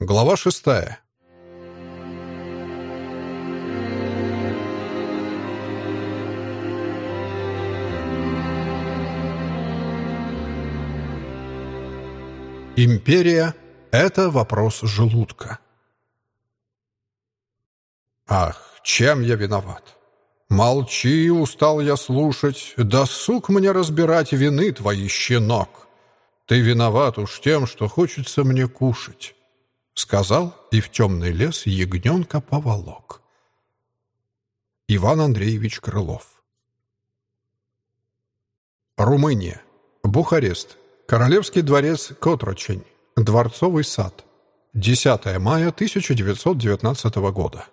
Глава шестая. Империя — это вопрос желудка. Ах, чем я виноват? Молчи, устал я слушать, досуг мне разбирать вины твои, щенок. Ты виноват уж тем, что хочется мне кушать. Сказал, и в темный лес ягненка поволок. Иван Андреевич Крылов Румыния. Бухарест. Королевский дворец Котрочень. Дворцовый сад. 10 мая 1919 года.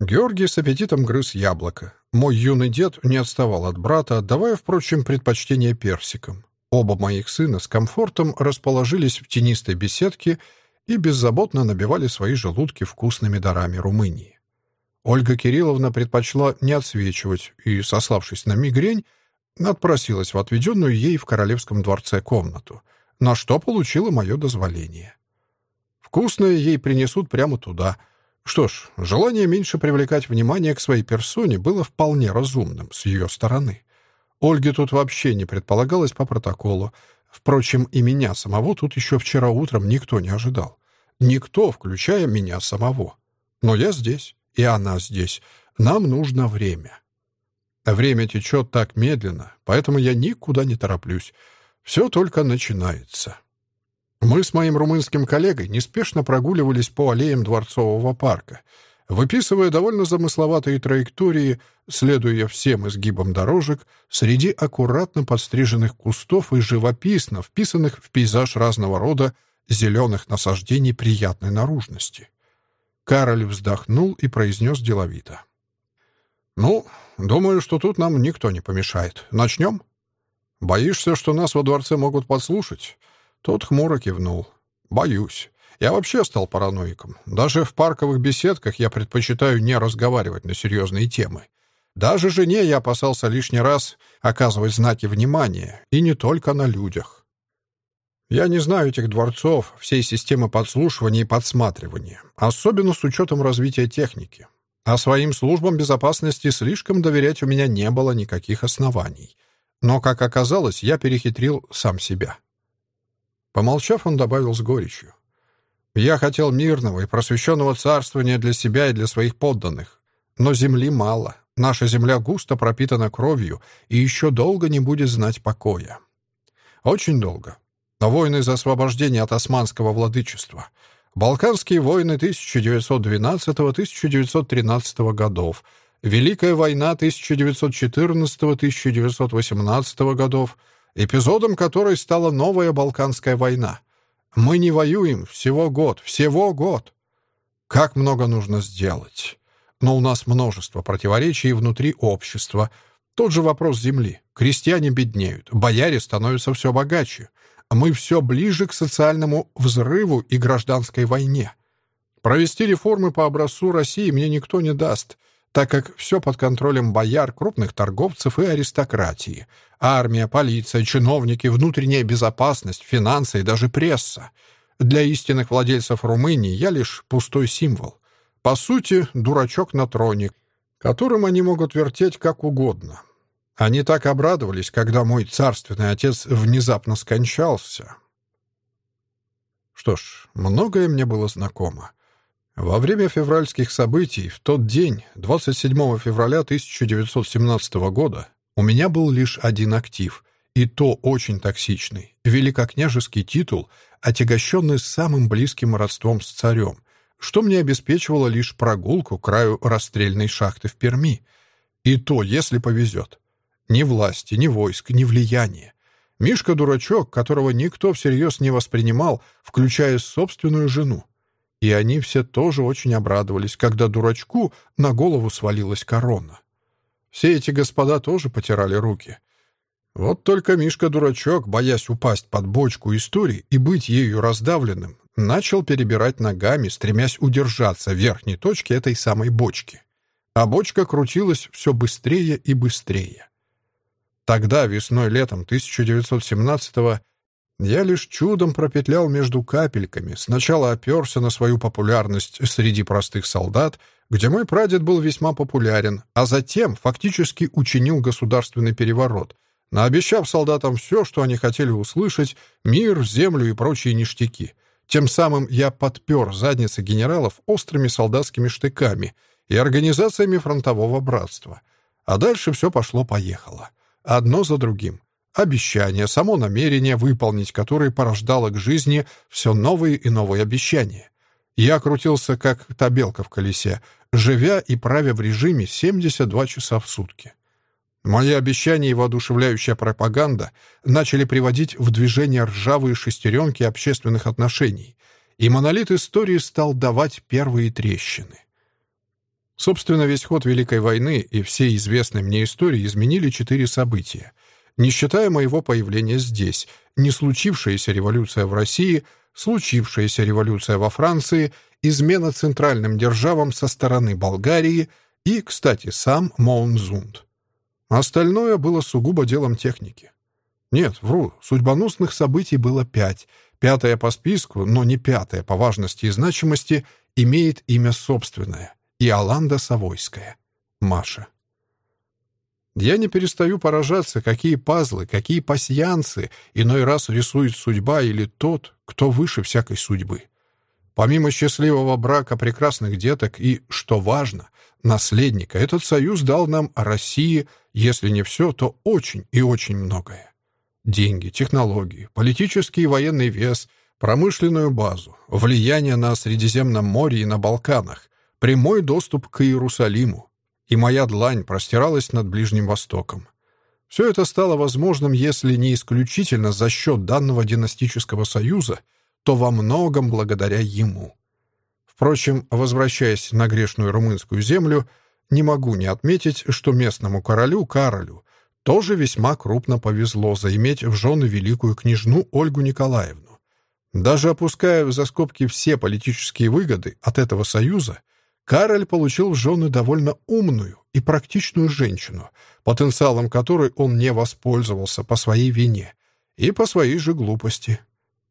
Георгий с аппетитом грыз яблоко. Мой юный дед не отставал от брата, отдавая, впрочем, предпочтение персикам. Оба моих сына с комфортом расположились в тенистой беседке и беззаботно набивали свои желудки вкусными дарами Румынии. Ольга Кирилловна предпочла не отсвечивать и, сославшись на мигрень, отпросилась в отведенную ей в королевском дворце комнату, на что получила мое дозволение. Вкусное ей принесут прямо туда. Что ж, желание меньше привлекать внимание к своей персоне было вполне разумным с ее стороны. Ольге тут вообще не предполагалось по протоколу. Впрочем, и меня самого тут еще вчера утром никто не ожидал. Никто, включая меня самого. Но я здесь, и она здесь. Нам нужно время. Время течет так медленно, поэтому я никуда не тороплюсь. Все только начинается. Мы с моим румынским коллегой неспешно прогуливались по аллеям Дворцового парка, выписывая довольно замысловатые траектории, следуя всем изгибам дорожек, среди аккуратно подстриженных кустов и живописно вписанных в пейзаж разного рода зеленых насаждений приятной наружности. Кароль вздохнул и произнес деловито. «Ну, думаю, что тут нам никто не помешает. Начнем?» «Боишься, что нас во дворце могут подслушать?» Тот хмуро кивнул. «Боюсь. Я вообще стал параноиком. Даже в парковых беседках я предпочитаю не разговаривать на серьезные темы. Даже жене я опасался лишний раз оказывать знаки внимания, и не только на людях. Я не знаю этих дворцов, всей системы подслушивания и подсматривания, особенно с учетом развития техники. А своим службам безопасности слишком доверять у меня не было никаких оснований. Но, как оказалось, я перехитрил сам себя. Помолчав, он добавил с горечью. «Я хотел мирного и просвещенного царствования для себя и для своих подданных. Но земли мало. Наша земля густо пропитана кровью и еще долго не будет знать покоя. Очень долго. Но войны за освобождение от османского владычества — Балканские войны 1912-1913 годов, Великая война 1914-1918 годов, эпизодом которой стала новая Балканская война. Мы не воюем всего год, всего год. Как много нужно сделать. Но у нас множество противоречий внутри общества. Тот же вопрос земли. Крестьяне беднеют, бояре становятся все богаче мы все ближе к социальному взрыву и гражданской войне. Провести реформы по образцу России мне никто не даст, так как все под контролем бояр, крупных торговцев и аристократии. Армия, полиция, чиновники, внутренняя безопасность, финансы и даже пресса. Для истинных владельцев Румынии я лишь пустой символ. По сути, дурачок на троне, которым они могут вертеть как угодно. Они так обрадовались, когда мой царственный отец внезапно скончался. Что ж, многое мне было знакомо. Во время февральских событий, в тот день, 27 февраля 1917 года, у меня был лишь один актив, и то очень токсичный, великокняжеский титул, отягощенный самым близким родством с царем, что мне обеспечивало лишь прогулку к краю расстрельной шахты в Перми. И то, если повезет. Ни власти, ни войск, ни влияния. Мишка-дурачок, которого никто всерьез не воспринимал, включая собственную жену. И они все тоже очень обрадовались, когда дурачку на голову свалилась корона. Все эти господа тоже потирали руки. Вот только Мишка-дурачок, боясь упасть под бочку истории и быть ею раздавленным, начал перебирать ногами, стремясь удержаться в верхней точке этой самой бочки. А бочка крутилась все быстрее и быстрее. Тогда, весной-летом 1917-го, Я лишь чудом пропетлял между капельками, сначала оперся на свою популярность среди простых солдат, где мой прадед был весьма популярен, а затем фактически учинил государственный переворот, наобещав солдатам все, что они хотели услышать, мир, землю и прочие ништяки. Тем самым я подпер задницы генералов острыми солдатскими штыками и организациями фронтового братства. А дальше все пошло-поехало. Одно за другим. Обещания, само намерение выполнить, которое порождало к жизни все новые и новые обещания. Я крутился, как та белка в колесе, живя и правя в режиме 72 часа в сутки. Мои обещания и воодушевляющая пропаганда начали приводить в движение ржавые шестеренки общественных отношений, и монолит истории стал давать первые трещины. Собственно, весь ход Великой войны и все известные мне истории изменили четыре события — не считая моего появления здесь, не случившаяся революция в России, случившаяся революция во Франции, измена центральным державам со стороны Болгарии и, кстати, сам Моунзунд. Остальное было сугубо делом техники. Нет, вру, судьбоносных событий было пять. Пятое по списку, но не пятое по важности и значимости, имеет имя собственное — Иоланда Савойская. Маша. Я не перестаю поражаться, какие пазлы, какие пасьянцы иной раз рисует судьба или тот, кто выше всякой судьбы. Помимо счастливого брака прекрасных деток и, что важно, наследника, этот союз дал нам России, если не все, то очень и очень многое. Деньги, технологии, политический и военный вес, промышленную базу, влияние на Средиземном море и на Балканах, прямой доступ к Иерусалиму, и моя длань простиралась над Ближним Востоком. Все это стало возможным, если не исключительно за счет данного династического союза, то во многом благодаря ему. Впрочем, возвращаясь на грешную румынскую землю, не могу не отметить, что местному королю Каролю тоже весьма крупно повезло заиметь в жены великую княжну Ольгу Николаевну. Даже опуская за скобки все политические выгоды от этого союза, Кароль получил в жены довольно умную и практичную женщину, потенциалом которой он не воспользовался по своей вине и по своей же глупости.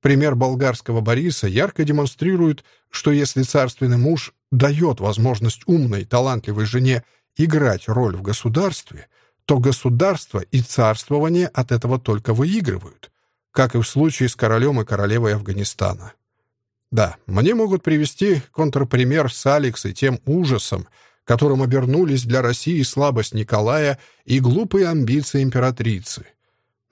Пример болгарского Бориса ярко демонстрирует, что если царственный муж дает возможность умной, талантливой жене играть роль в государстве, то государство и царствование от этого только выигрывают, как и в случае с королем и королевой Афганистана. Да, мне могут привести контрпример с Алекс и тем ужасом, которым обернулись для России слабость Николая и глупые амбиции императрицы.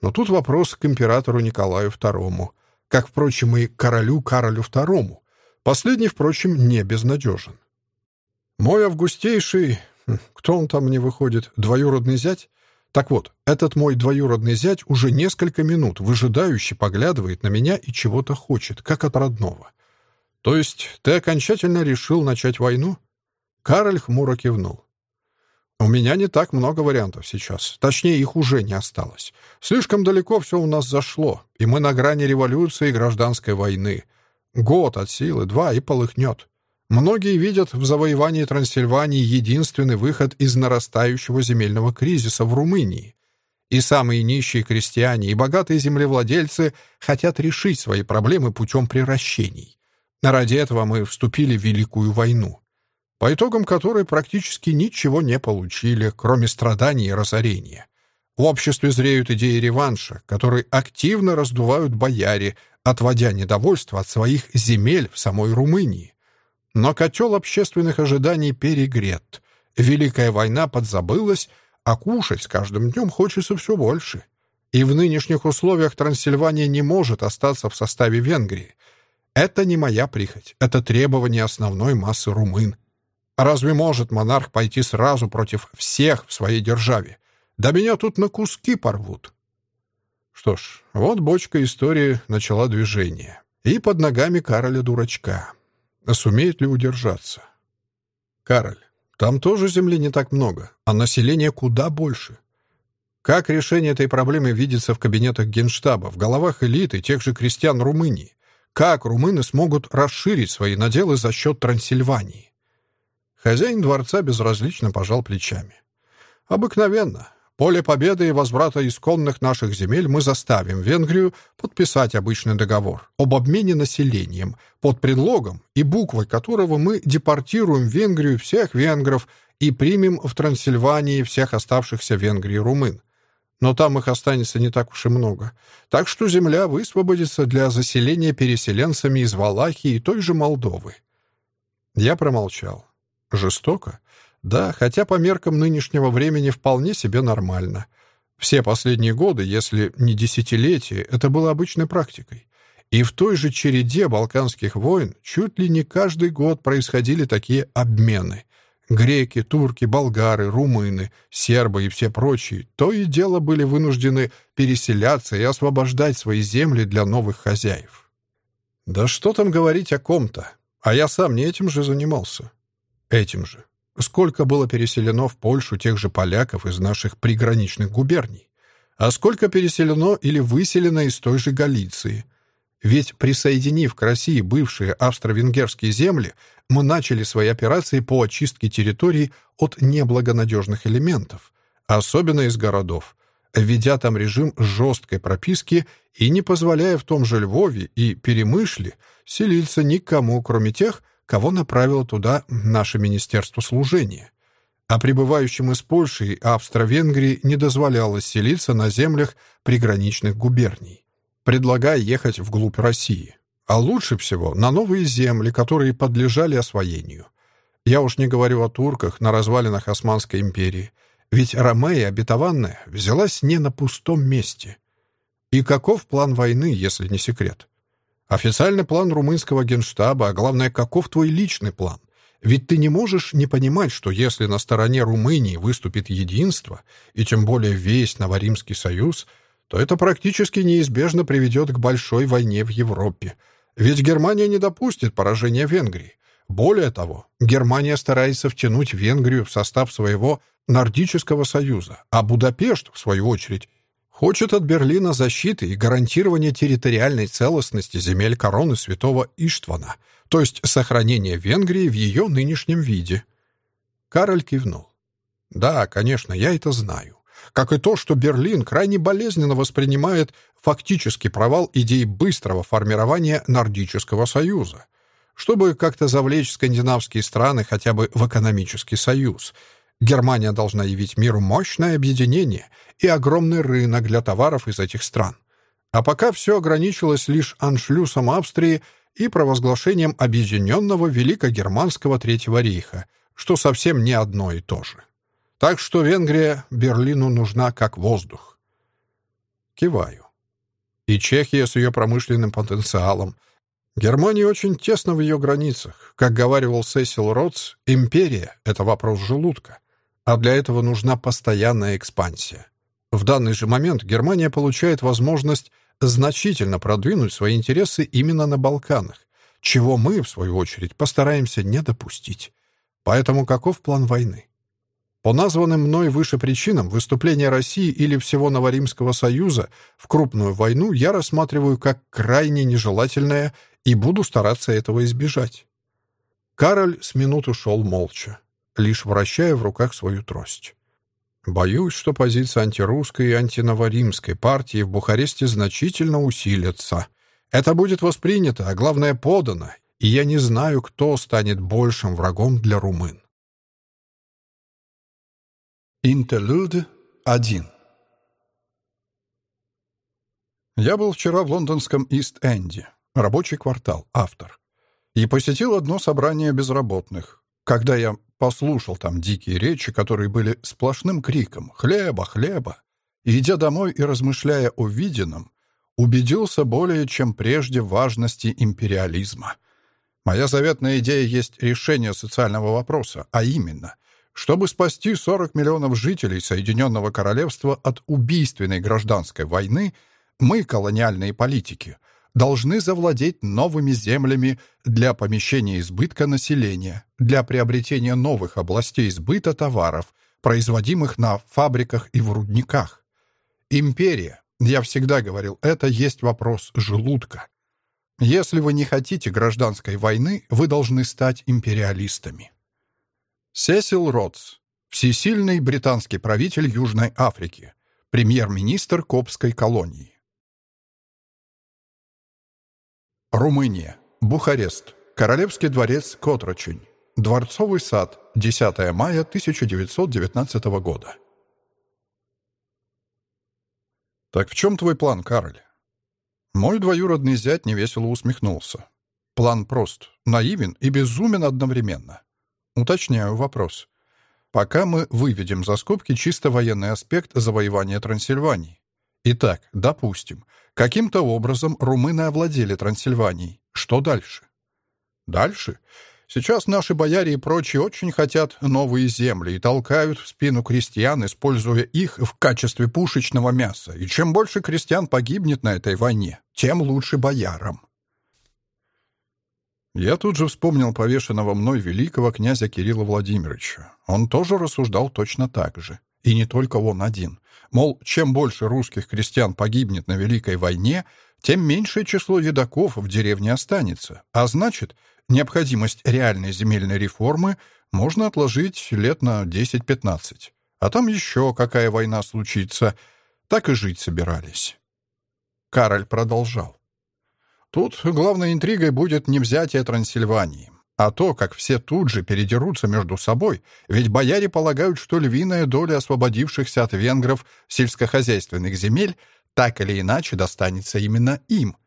Но тут вопрос к императору Николаю II, как, впрочем, и королю Каролю II. Последний, впрочем, не безнадежен. Мой августейший, хм, кто он там мне выходит, двоюродный зять? Так вот, этот мой двоюродный зять уже несколько минут выжидающе поглядывает на меня и чего-то хочет, как от родного — «То есть ты окончательно решил начать войну?» Кароль хмуро кивнул. «У меня не так много вариантов сейчас. Точнее, их уже не осталось. Слишком далеко все у нас зашло, и мы на грани революции и гражданской войны. Год от силы, два, и полыхнет. Многие видят в завоевании Трансильвании единственный выход из нарастающего земельного кризиса в Румынии. И самые нищие крестьяне и богатые землевладельцы хотят решить свои проблемы путем приращений. Ради этого мы вступили в Великую войну, по итогам которой практически ничего не получили, кроме страданий и разорения. В обществе зреют идеи реванша, которые активно раздувают бояре, отводя недовольство от своих земель в самой Румынии. Но котел общественных ожиданий перегрет. Великая война подзабылась, а кушать с каждым днем хочется все больше. И в нынешних условиях Трансильвания не может остаться в составе Венгрии. Это не моя прихоть, это требование основной массы румын. Разве может монарх пойти сразу против всех в своей державе? Да меня тут на куски порвут. Что ж, вот бочка истории начала движение. И под ногами Кароля-дурачка. Сумеет ли удержаться? Кароль, там тоже земли не так много, а население куда больше. Как решение этой проблемы видится в кабинетах генштаба, в головах элиты тех же крестьян Румынии? Как румыны смогут расширить свои наделы за счет Трансильвании? Хозяин дворца безразлично пожал плечами. Обыкновенно. поле победы и возврата исконных наших земель мы заставим Венгрию подписать обычный договор об обмене населением под предлогом и буквой которого мы депортируем Венгрию всех венгров и примем в Трансильвании всех оставшихся Венгрии румын. Но там их останется не так уж и много. Так что земля высвободится для заселения переселенцами из Валахии и той же Молдовы. Я промолчал. Жестоко? Да, хотя по меркам нынешнего времени вполне себе нормально. Все последние годы, если не десятилетия, это было обычной практикой. И в той же череде балканских войн чуть ли не каждый год происходили такие обмены. Греки, турки, болгары, румыны, сербы и все прочие то и дело были вынуждены переселяться и освобождать свои земли для новых хозяев. Да что там говорить о ком-то? А я сам не этим же занимался. Этим же. Сколько было переселено в Польшу тех же поляков из наших приграничных губерний? А сколько переселено или выселено из той же Галиции? Ведь, присоединив к России бывшие австро-венгерские земли, мы начали свои операции по очистке территорий от неблагонадежных элементов, особенно из городов, введя там режим жесткой прописки и не позволяя в том же Львове и Перемышле селиться никому, кроме тех, кого направило туда наше Министерство служения. А прибывающим из Польши и Австро-Венгрии не дозволялось селиться на землях приграничных губерний, предлагая ехать вглубь России. А лучше всего на новые земли, которые подлежали освоению. Я уж не говорю о турках на развалинах Османской империи, ведь Ромея обетованная взялась не на пустом месте. И каков план войны, если не секрет? Официальный план румынского генштаба, а главное, каков твой личный план? Ведь ты не можешь не понимать, что если на стороне Румынии выступит единство, и тем более весь Новоримский союз, то это практически неизбежно приведет к большой войне в Европе. Ведь Германия не допустит поражения Венгрии. Более того, Германия старается втянуть Венгрию в состав своего Нордического союза, а Будапешт, в свою очередь, хочет от Берлина защиты и гарантирования территориальной целостности земель короны святого Иштвана, то есть сохранения Венгрии в ее нынешнем виде. Кароль кивнул. «Да, конечно, я это знаю. Как и то, что Берлин крайне болезненно воспринимает фактический провал идеи быстрого формирования Нордического союза. Чтобы как-то завлечь скандинавские страны хотя бы в экономический союз — Германия должна явить миру мощное объединение и огромный рынок для товаров из этих стран. А пока все ограничилось лишь аншлюсом Австрии и провозглашением объединенного Великогерманского Третьего рейха, что совсем не одно и то же. Так что Венгрия Берлину нужна как воздух. Киваю. И Чехия с ее промышленным потенциалом. Германия очень тесно в ее границах. Как говаривал Сесил Ротс, империя — это вопрос желудка а для этого нужна постоянная экспансия. В данный же момент Германия получает возможность значительно продвинуть свои интересы именно на Балканах, чего мы, в свою очередь, постараемся не допустить. Поэтому каков план войны? По названным мной выше причинам выступления России или всего Новоримского Союза в крупную войну я рассматриваю как крайне нежелательное и буду стараться этого избежать. Кароль с минуту шел молча лишь вращая в руках свою трость. Боюсь, что позиции антирусской и антиноворимской партии в Бухаресте значительно усилятся. Это будет воспринято, а главное подано, и я не знаю, кто станет большим врагом для румын. Интерлюд 1 Я был вчера в лондонском Ист-Энде, рабочий квартал, автор, и посетил одно собрание безработных. Когда я послушал там дикие речи, которые были сплошным криком «Хлеба! Хлеба!» идя домой и размышляя о виденном, убедился более чем прежде в важности империализма. Моя заветная идея есть решение социального вопроса, а именно, чтобы спасти 40 миллионов жителей Соединенного Королевства от убийственной гражданской войны, мы, колониальные политики, должны завладеть новыми землями для помещения избытка населения, для приобретения новых областей сбыта товаров, производимых на фабриках и в рудниках. Империя, я всегда говорил, это есть вопрос желудка. Если вы не хотите гражданской войны, вы должны стать империалистами. Сесил Ротс. Всесильный британский правитель Южной Африки. Премьер-министр Копской колонии. Румыния. Бухарест. Королевский дворец Котрочень. Дворцовый сад. 10 мая 1919 года. «Так в чем твой план, Кароль?» Мой двоюродный зять невесело усмехнулся. План прост, наивен и безумен одновременно. Уточняю вопрос. Пока мы выведем за скобки чисто военный аспект завоевания Трансильвании. Итак, допустим, каким-то образом румыны овладели Трансильванией. Что дальше? Дальше? Сейчас наши бояре и прочие очень хотят новые земли и толкают в спину крестьян, используя их в качестве пушечного мяса. И чем больше крестьян погибнет на этой войне, тем лучше боярам. Я тут же вспомнил повешенного мной великого князя Кирилла Владимировича. Он тоже рассуждал точно так же. И не только он один. Мол, чем больше русских крестьян погибнет на Великой войне, тем меньшее число едоков в деревне останется. А значит, необходимость реальной земельной реформы можно отложить лет на 10-15. А там еще какая война случится. Так и жить собирались. Кароль продолжал. Тут главной интригой будет не взятие Трансильвании, а то, как все тут же передерутся между собой, ведь бояре полагают, что львиная доля освободившихся от венгров сельскохозяйственных земель так или иначе достанется именно им.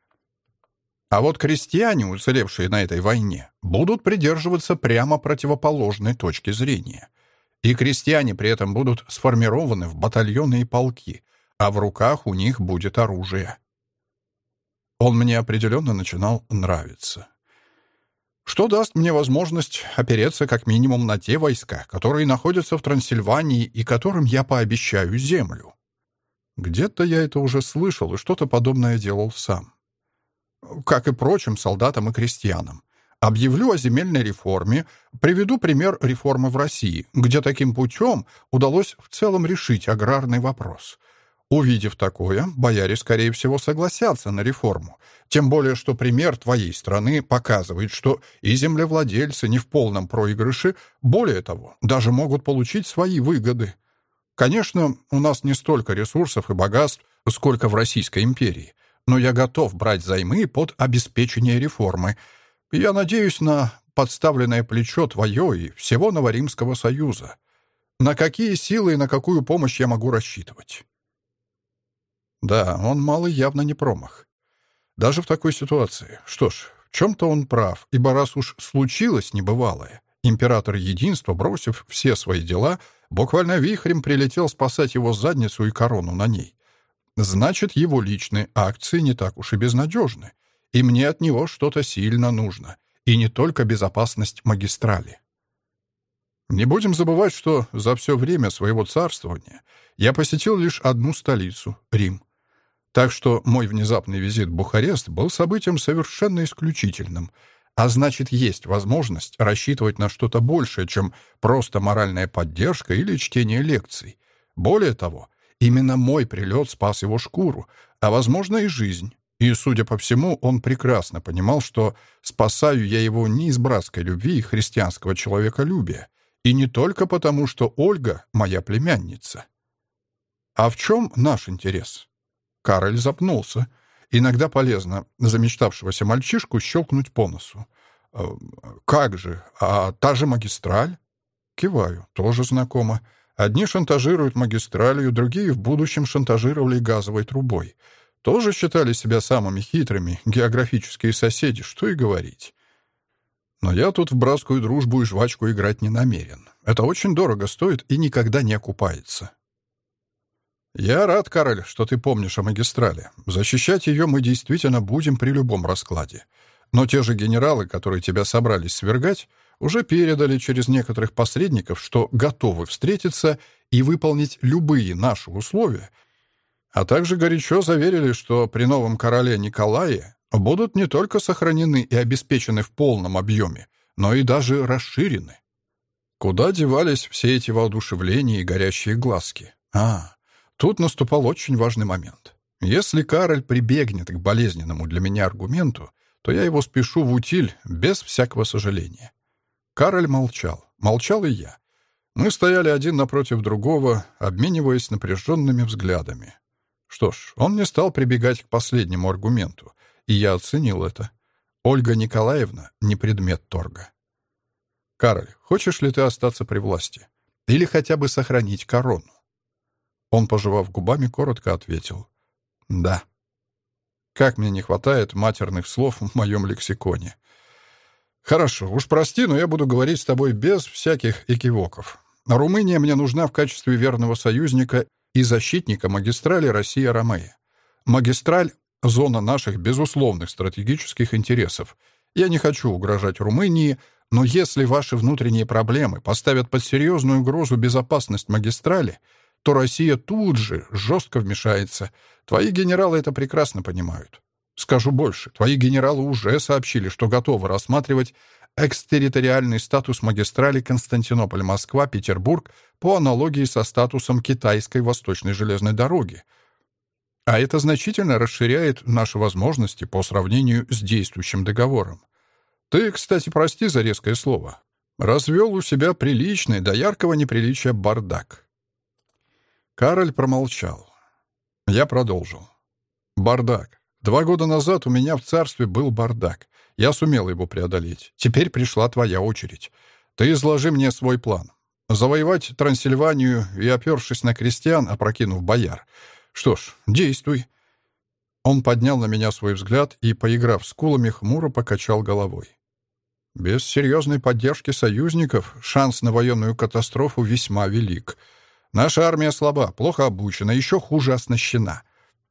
А вот крестьяне, уцелевшие на этой войне, будут придерживаться прямо противоположной точки зрения. И крестьяне при этом будут сформированы в батальоны и полки, а в руках у них будет оружие. Он мне определенно начинал нравиться. Что даст мне возможность опереться как минимум на те войска, которые находятся в Трансильвании и которым я пообещаю землю. Где-то я это уже слышал и что-то подобное делал сам. Как и прочим солдатам и крестьянам. Объявлю о земельной реформе, приведу пример реформы в России, где таким путем удалось в целом решить аграрный вопрос. Увидев такое, бояре, скорее всего, согласятся на реформу. Тем более, что пример твоей страны показывает, что и землевладельцы не в полном проигрыше, более того, даже могут получить свои выгоды. Конечно, у нас не столько ресурсов и богатств, сколько в Российской империи, но я готов брать займы под обеспечение реформы. Я надеюсь на подставленное плечо твое и всего Новоримского союза. На какие силы и на какую помощь я могу рассчитывать? Да, он малый явно не промах. Даже в такой ситуации. Что ж, в чем-то он прав, ибо раз уж случилось небывалое, император Единства, бросив все свои дела, буквально вихрем прилетел спасать его задницу и корону на ней. Значит, его личные акции не так уж и безнадежны, и мне от него что-то сильно нужно, и не только безопасность магистрали. Не будем забывать, что за все время своего царствования я посетил лишь одну столицу — Рим. Так что мой внезапный визит в Бухарест был событием совершенно исключительным, а значит, есть возможность рассчитывать на что-то большее, чем просто моральная поддержка или чтение лекций. Более того, именно мой прилет спас его шкуру, а, возможно, и жизнь. И, судя по всему, он прекрасно понимал, что спасаю я его не из братской любви и христианского человеколюбия, и не только потому, что Ольга — моя племянница. А в чем наш интерес? Кароль запнулся. Иногда полезно замечтавшегося мальчишку щелкнуть по носу. «Э, «Как же? А та же магистраль?» Киваю. Тоже знакомо. Одни шантажируют магистралью, другие в будущем шантажировали газовой трубой. Тоже считали себя самыми хитрыми, географические соседи, что и говорить. Но я тут в братскую дружбу и жвачку играть не намерен. Это очень дорого стоит и никогда не окупается. «Я рад, Кароль, что ты помнишь о магистрали. Защищать ее мы действительно будем при любом раскладе. Но те же генералы, которые тебя собрались свергать, уже передали через некоторых посредников, что готовы встретиться и выполнить любые наши условия, а также горячо заверили, что при новом короле Николае будут не только сохранены и обеспечены в полном объеме, но и даже расширены. Куда девались все эти воодушевления и горящие глазки? А, Тут наступал очень важный момент. Если Кароль прибегнет к болезненному для меня аргументу, то я его спешу в утиль без всякого сожаления. Кароль молчал. Молчал и я. Мы стояли один напротив другого, обмениваясь напряженными взглядами. Что ж, он не стал прибегать к последнему аргументу, и я оценил это. Ольга Николаевна — не предмет торга. «Кароль, хочешь ли ты остаться при власти? Или хотя бы сохранить корону?» Он, пожевав губами, коротко ответил. «Да». Как мне не хватает матерных слов в моем лексиконе. «Хорошо, уж прости, но я буду говорить с тобой без всяких экивоков. Румыния мне нужна в качестве верного союзника и защитника магистрали Россия-Ромея. Магистраль — зона наших безусловных стратегических интересов. Я не хочу угрожать Румынии, но если ваши внутренние проблемы поставят под серьезную угрозу безопасность магистрали — то Россия тут же жестко вмешается. Твои генералы это прекрасно понимают. Скажу больше, твои генералы уже сообщили, что готовы рассматривать экстерриториальный статус магистрали Константинополь-Москва-Петербург по аналогии со статусом китайской восточной железной дороги. А это значительно расширяет наши возможности по сравнению с действующим договором. Ты, кстати, прости за резкое слово. Развел у себя приличный, до яркого неприличия бардак. Кароль промолчал. Я продолжил. «Бардак. Два года назад у меня в царстве был бардак. Я сумел его преодолеть. Теперь пришла твоя очередь. Ты изложи мне свой план. Завоевать Трансильванию и, опершись на крестьян, опрокинув бояр. Что ж, действуй». Он поднял на меня свой взгляд и, поиграв с кулами, хмуро покачал головой. Без серьезной поддержки союзников шанс на военную катастрофу весьма велик — Наша армия слаба, плохо обучена, еще хуже оснащена.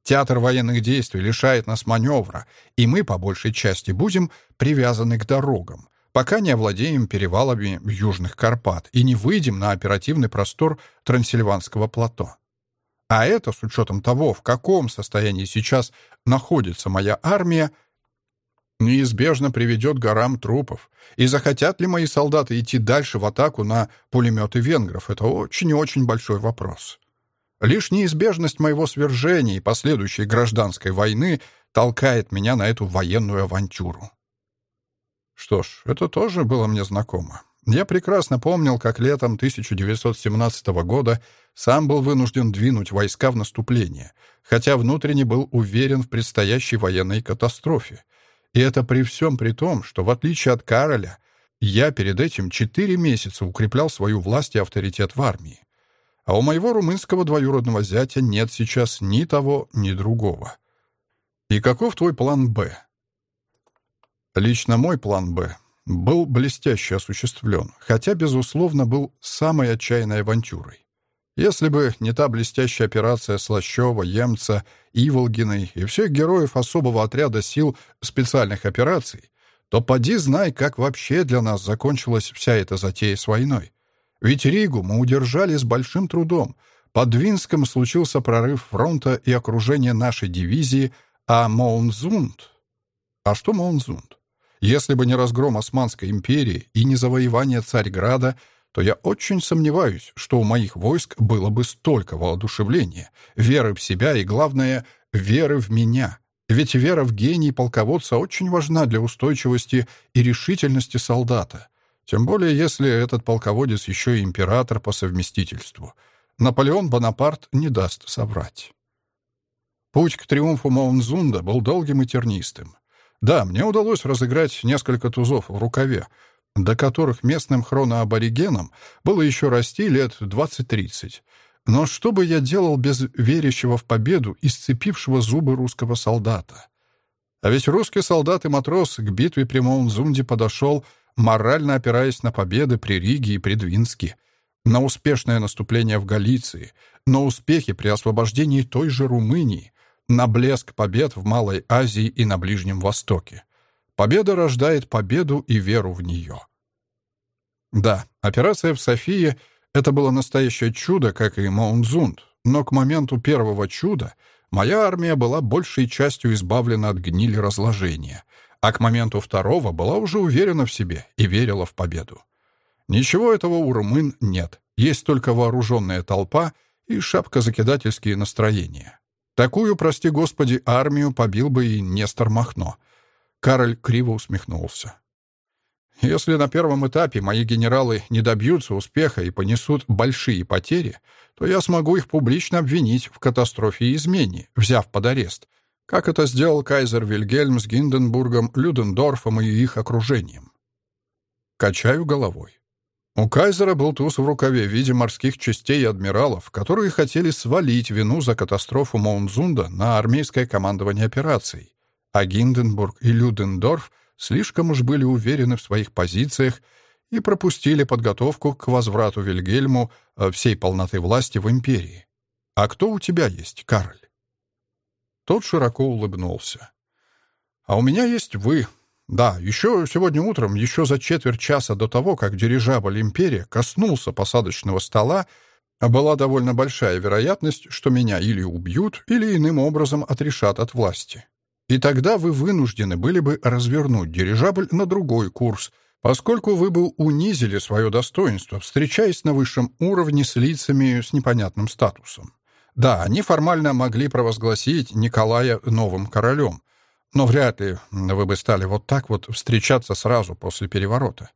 Театр военных действий лишает нас маневра, и мы, по большей части, будем привязаны к дорогам, пока не овладеем перевалами Южных Карпат и не выйдем на оперативный простор Трансильванского плато. А это, с учетом того, в каком состоянии сейчас находится моя армия, неизбежно приведет горам трупов. И захотят ли мои солдаты идти дальше в атаку на пулеметы венгров, это очень и очень большой вопрос. Лишь неизбежность моего свержения и последующей гражданской войны толкает меня на эту военную авантюру. Что ж, это тоже было мне знакомо. Я прекрасно помнил, как летом 1917 года сам был вынужден двинуть войска в наступление, хотя внутренне был уверен в предстоящей военной катастрофе, и это при всем при том, что, в отличие от Кароля, я перед этим четыре месяца укреплял свою власть и авторитет в армии. А у моего румынского двоюродного зятя нет сейчас ни того, ни другого. И каков твой план «Б»? Лично мой план «Б» был блестяще осуществлен, хотя, безусловно, был самой отчаянной авантюрой. Если бы не та блестящая операция Слащева, Емца, Иволгиной и всех героев особого отряда сил специальных операций, то поди знай, как вообще для нас закончилась вся эта затея с войной. Ведь Ригу мы удержали с большим трудом. Под Винском случился прорыв фронта и окружение нашей дивизии, а Моунзунд... А что Моунзунд? Если бы не разгром Османской империи и не завоевание Царьграда — то я очень сомневаюсь, что у моих войск было бы столько воодушевления, веры в себя и, главное, веры в меня. Ведь вера в гений полководца очень важна для устойчивости и решительности солдата. Тем более, если этот полководец еще и император по совместительству. Наполеон Бонапарт не даст соврать. Путь к триумфу Маунзунда был долгим и тернистым. Да, мне удалось разыграть несколько тузов в рукаве, до которых местным хроноаборигенам было еще расти лет 20-30. Но что бы я делал без верящего в победу и сцепившего зубы русского солдата? А ведь русский солдат и матрос к битве при Моунзунде подошел, морально опираясь на победы при Риге и при Двинске, на успешное наступление в Галиции, на успехи при освобождении той же Румынии, на блеск побед в Малой Азии и на Ближнем Востоке. Победа рождает победу и веру в нее. Да, операция в Софии — это было настоящее чудо, как и Маунзунд, но к моменту первого чуда моя армия была большей частью избавлена от гнили разложения, а к моменту второго была уже уверена в себе и верила в победу. Ничего этого у румын нет, есть только вооруженная толпа и шапка-закидательские настроения. Такую, прости господи, армию побил бы и Нестор Махно — Кароль криво усмехнулся. Если на первом этапе мои генералы не добьются успеха и понесут большие потери, то я смогу их публично обвинить в катастрофе и измене, взяв под арест, как это сделал кайзер Вильгельм с Гинденбургом, Людендорфом и их окружением. Качаю головой. У кайзера был туз в рукаве в виде морских частей и адмиралов, которые хотели свалить вину за катастрофу Моунзунда на армейское командование операцией, а Гинденбург и Людендорф слишком уж были уверены в своих позициях и пропустили подготовку к возврату Вильгельму э, всей полноты власти в империи. «А кто у тебя есть, Карль?» Тот широко улыбнулся. «А у меня есть вы. Да, еще сегодня утром, еще за четверть часа до того, как дирижабль «Империя» коснулся посадочного стола, была довольно большая вероятность, что меня или убьют, или иным образом отрешат от власти. И тогда вы вынуждены были бы развернуть дирижабль на другой курс — поскольку вы бы унизили свое достоинство, встречаясь на высшем уровне с лицами с непонятным статусом. Да, они формально могли провозгласить Николая новым королем, но вряд ли вы бы стали вот так вот встречаться сразу после переворота.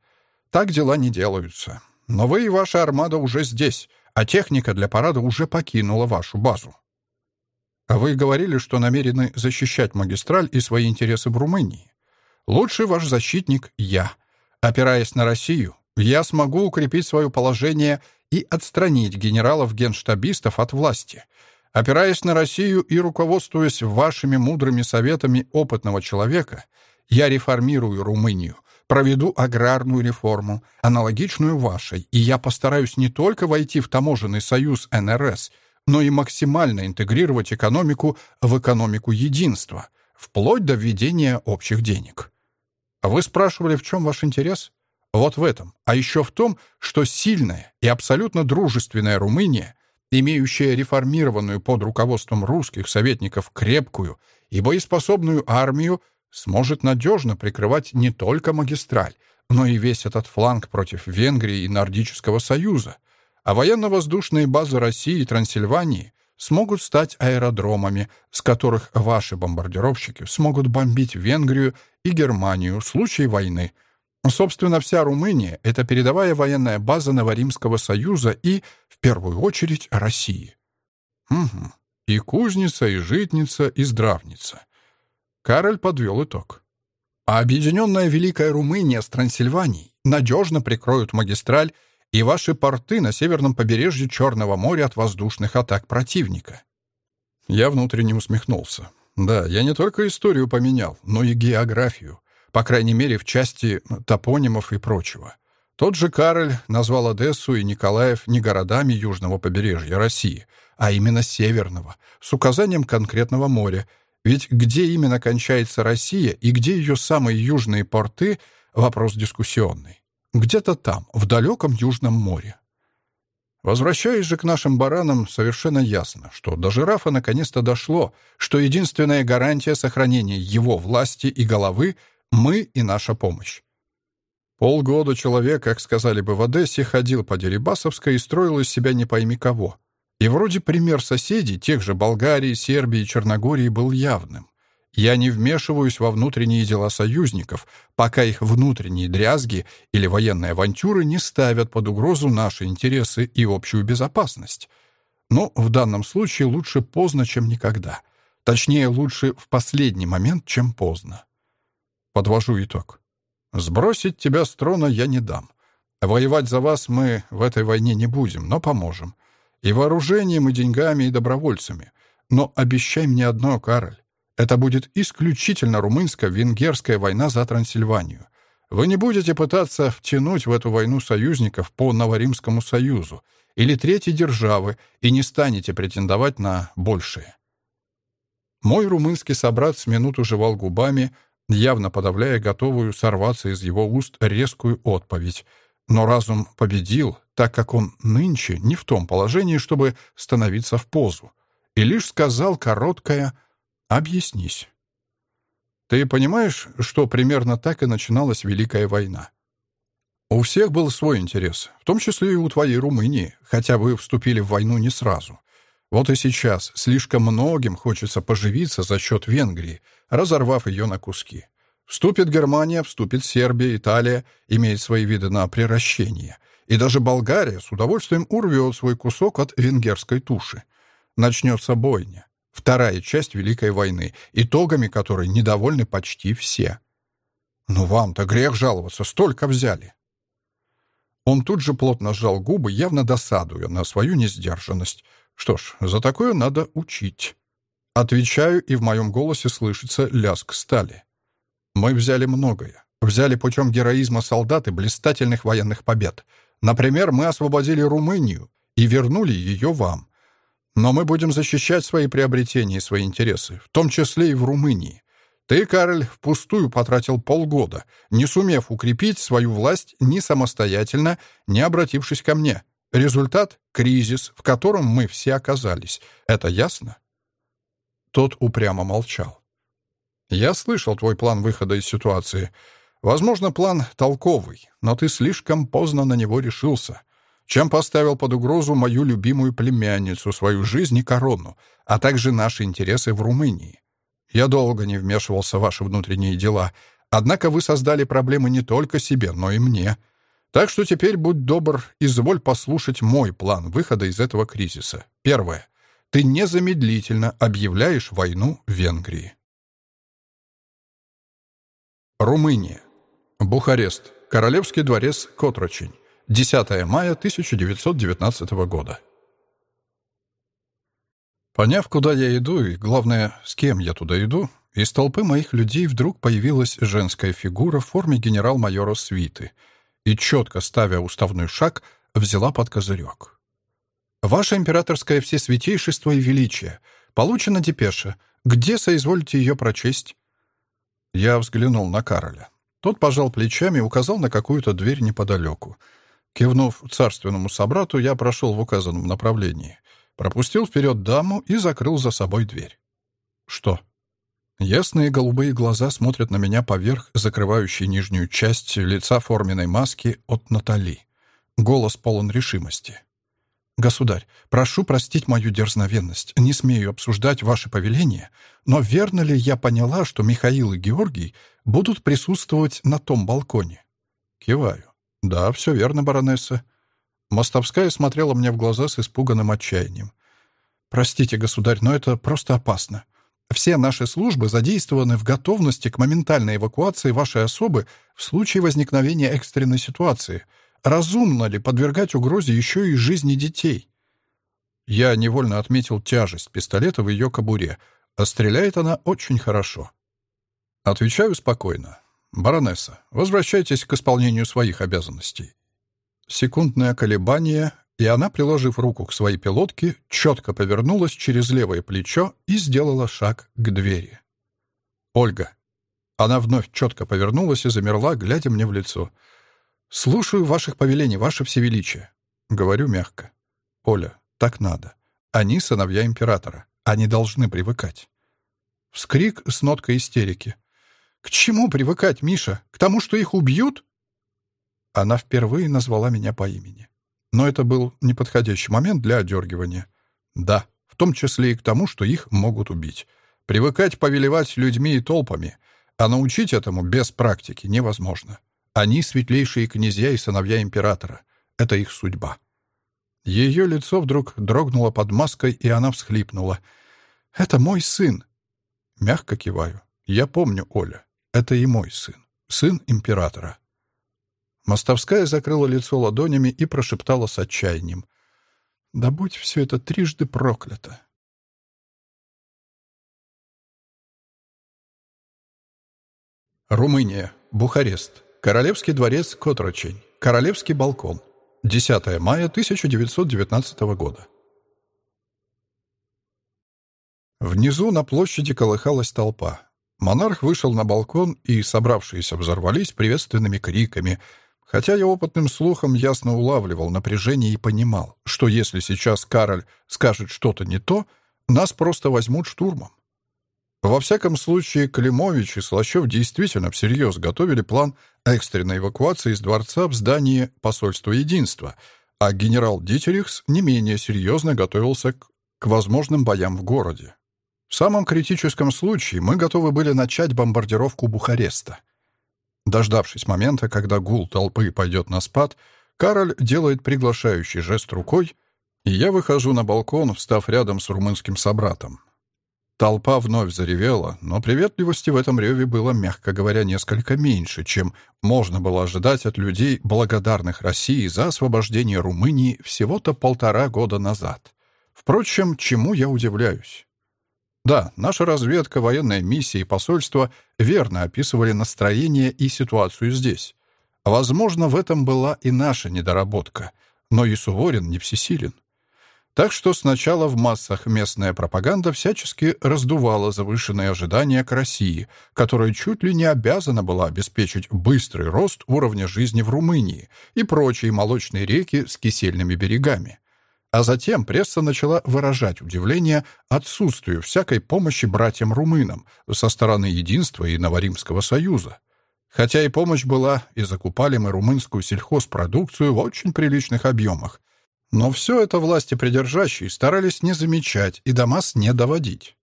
Так дела не делаются. Но вы и ваша армада уже здесь, а техника для парада уже покинула вашу базу. А вы говорили, что намерены защищать магистраль и свои интересы в Румынии. Лучший ваш защитник — я — Опираясь на Россию, я смогу укрепить свое положение и отстранить генералов-генштабистов от власти. Опираясь на Россию и руководствуясь вашими мудрыми советами опытного человека, я реформирую Румынию, проведу аграрную реформу, аналогичную вашей, и я постараюсь не только войти в таможенный союз НРС, но и максимально интегрировать экономику в экономику единства, вплоть до введения общих денег. Вы спрашивали, в чем ваш интерес? Вот в этом. А еще в том, что сильная и абсолютно дружественная Румыния, имеющая реформированную под руководством русских советников крепкую и боеспособную армию, сможет надежно прикрывать не только магистраль, но и весь этот фланг против Венгрии и Нордического Союза, а военно-воздушные базы России и Трансильвании смогут стать аэродромами, с которых ваши бомбардировщики смогут бомбить Венгрию и Германию в случае войны. Собственно, вся Румыния — это передовая военная база Новоримского Союза и, в первую очередь, России. Угу. И кузница, и житница, и здравница. Кароль подвел итог. А объединенная Великая Румыния с Трансильванией надежно прикроют магистраль и ваши порты на северном побережье Черного моря от воздушных атак противника. Я внутренне усмехнулся. Да, я не только историю поменял, но и географию, по крайней мере, в части топонимов и прочего. Тот же Кароль назвал Одессу и Николаев не городами южного побережья России, а именно северного, с указанием конкретного моря, ведь где именно кончается Россия и где ее самые южные порты — вопрос дискуссионный. Где-то там, в далеком Южном море. Возвращаясь же к нашим баранам, совершенно ясно, что до жирафа наконец-то дошло, что единственная гарантия сохранения его власти и головы — мы и наша помощь. Полгода человек, как сказали бы в Одессе, ходил по Дерибасовской и строил из себя не пойми кого. И вроде пример соседей, тех же Болгарии, Сербии и Черногории, был явным. Я не вмешиваюсь во внутренние дела союзников, пока их внутренние дрязги или военные авантюры не ставят под угрозу наши интересы и общую безопасность. Но в данном случае лучше поздно, чем никогда. Точнее, лучше в последний момент, чем поздно. Подвожу итог. Сбросить тебя с трона я не дам. Воевать за вас мы в этой войне не будем, но поможем. И вооружением, и деньгами, и добровольцами. Но обещай мне одно, Кароль. Это будет исключительно румынско-венгерская война за Трансильванию. Вы не будете пытаться втянуть в эту войну союзников по Новоримскому союзу или третьей державы и не станете претендовать на большее. Мой румынский собрат с минуту жевал губами, явно подавляя готовую сорваться из его уст резкую отповедь. Но разум победил, так как он нынче не в том положении, чтобы становиться в позу, и лишь сказал короткое Объяснись. Ты понимаешь, что примерно так и начиналась Великая война? У всех был свой интерес, в том числе и у твоей Румынии, хотя вы вступили в войну не сразу. Вот и сейчас слишком многим хочется поживиться за счет Венгрии, разорвав ее на куски. Вступит Германия, вступит Сербия, Италия, имеет свои виды на приращение. И даже Болгария с удовольствием урвет свой кусок от венгерской туши. Начнется бойня. Вторая часть Великой войны, итогами которой недовольны почти все. «Ну вам-то грех жаловаться, столько взяли!» Он тут же плотно сжал губы, явно досадуя на свою несдержанность. Что ж, за такое надо учить. Отвечаю, и в моем голосе слышится ляск стали. Мы взяли многое. Взяли путем героизма солдат и блистательных военных побед. Например, мы освободили Румынию и вернули ее вам. Но мы будем защищать свои приобретения и свои интересы, в том числе и в Румынии. Ты, Карль, впустую потратил полгода, не сумев укрепить свою власть ни самостоятельно, не обратившись ко мне. Результат — кризис, в котором мы все оказались. Это ясно?» Тот упрямо молчал. «Я слышал твой план выхода из ситуации. Возможно, план толковый, но ты слишком поздно на него решился чем поставил под угрозу мою любимую племянницу, свою жизнь и корону, а также наши интересы в Румынии. Я долго не вмешивался в ваши внутренние дела, однако вы создали проблемы не только себе, но и мне. Так что теперь, будь добр, изволь послушать мой план выхода из этого кризиса. Первое. Ты незамедлительно объявляешь войну Венгрии. Румыния. Бухарест. Королевский дворец Котрочень. 10 мая 1919 года. Поняв, куда я иду и, главное, с кем я туда иду, из толпы моих людей вдруг появилась женская фигура в форме генерал-майора свиты и, четко ставя уставной шаг, взяла под козырек. «Ваше императорское всесвятейшество и величие, получена депеша. Где соизволите ее прочесть?» Я взглянул на Кароля. Тот пожал плечами и указал на какую-то дверь неподалеку — Кивнув царственному собрату, я прошел в указанном направлении, пропустил вперед даму и закрыл за собой дверь. Что? Ясные голубые глаза смотрят на меня поверх закрывающей нижнюю часть лица форменной маски от Натали. Голос полон решимости. «Государь, прошу простить мою дерзновенность. Не смею обсуждать ваши повеления, но верно ли я поняла, что Михаил и Георгий будут присутствовать на том балконе?» Киваю. «Да, все верно, баронесса». Мостовская смотрела мне в глаза с испуганным отчаянием. «Простите, государь, но это просто опасно. Все наши службы задействованы в готовности к моментальной эвакуации вашей особы в случае возникновения экстренной ситуации. Разумно ли подвергать угрозе еще и жизни детей?» Я невольно отметил тяжесть пистолета в ее кобуре, а стреляет она очень хорошо. Отвечаю спокойно. «Баронесса, возвращайтесь к исполнению своих обязанностей». Секундное колебание, и она, приложив руку к своей пилотке, четко повернулась через левое плечо и сделала шаг к двери. «Ольга». Она вновь четко повернулась и замерла, глядя мне в лицо. «Слушаю ваших повелений, ваше всевеличие». Говорю мягко. «Оля, так надо. Они сыновья императора. Они должны привыкать». Вскрик с ноткой истерики. К чему привыкать, Миша? К тому, что их убьют? Она впервые назвала меня по имени. Но это был неподходящий момент для одергивания. Да, в том числе и к тому, что их могут убить. Привыкать повелевать людьми и толпами, а научить этому без практики невозможно. Они светлейшие князья и сыновья императора. Это их судьба. Ее лицо вдруг дрогнуло под маской, и она всхлипнула. «Это мой сын!» Мягко киваю. «Я помню, Оля. Это и мой сын, сын императора. Мостовская закрыла лицо ладонями и прошептала с отчаянием. «Да будь все это трижды проклято!» Румыния. Бухарест. Королевский дворец Котрочень. Королевский балкон. 10 мая 1919 года. Внизу на площади колыхалась толпа. Монарх вышел на балкон, и собравшиеся взорвались приветственными криками, хотя я опытным слухом ясно улавливал напряжение и понимал, что если сейчас Кароль скажет что-то не то, нас просто возьмут штурмом. Во всяком случае, Климович и Слащев действительно всерьез готовили план экстренной эвакуации из дворца в здание посольства Единства, а генерал Дитерихс не менее серьезно готовился к, к возможным боям в городе. В самом критическом случае мы готовы были начать бомбардировку Бухареста. Дождавшись момента, когда гул толпы пойдет на спад, Кароль делает приглашающий жест рукой, и я выхожу на балкон, встав рядом с румынским собратом. Толпа вновь заревела, но приветливости в этом реве было, мягко говоря, несколько меньше, чем можно было ожидать от людей, благодарных России за освобождение Румынии всего-то полтора года назад. Впрочем, чему я удивляюсь? Да, наша разведка, военная миссия и посольство верно описывали настроение и ситуацию здесь. Возможно, в этом была и наша недоработка, но и Суворин не всесилен. Так что сначала в массах местная пропаганда всячески раздувала завышенные ожидания к России, которая чуть ли не обязана была обеспечить быстрый рост уровня жизни в Румынии и прочие молочные реки с кисельными берегами. А затем пресса начала выражать удивление отсутствию всякой помощи братьям-румынам со стороны Единства и Новоримского союза. Хотя и помощь была, и закупали мы румынскую сельхозпродукцию в очень приличных объемах. Но все это власти придержащие старались не замечать и до масс не доводить.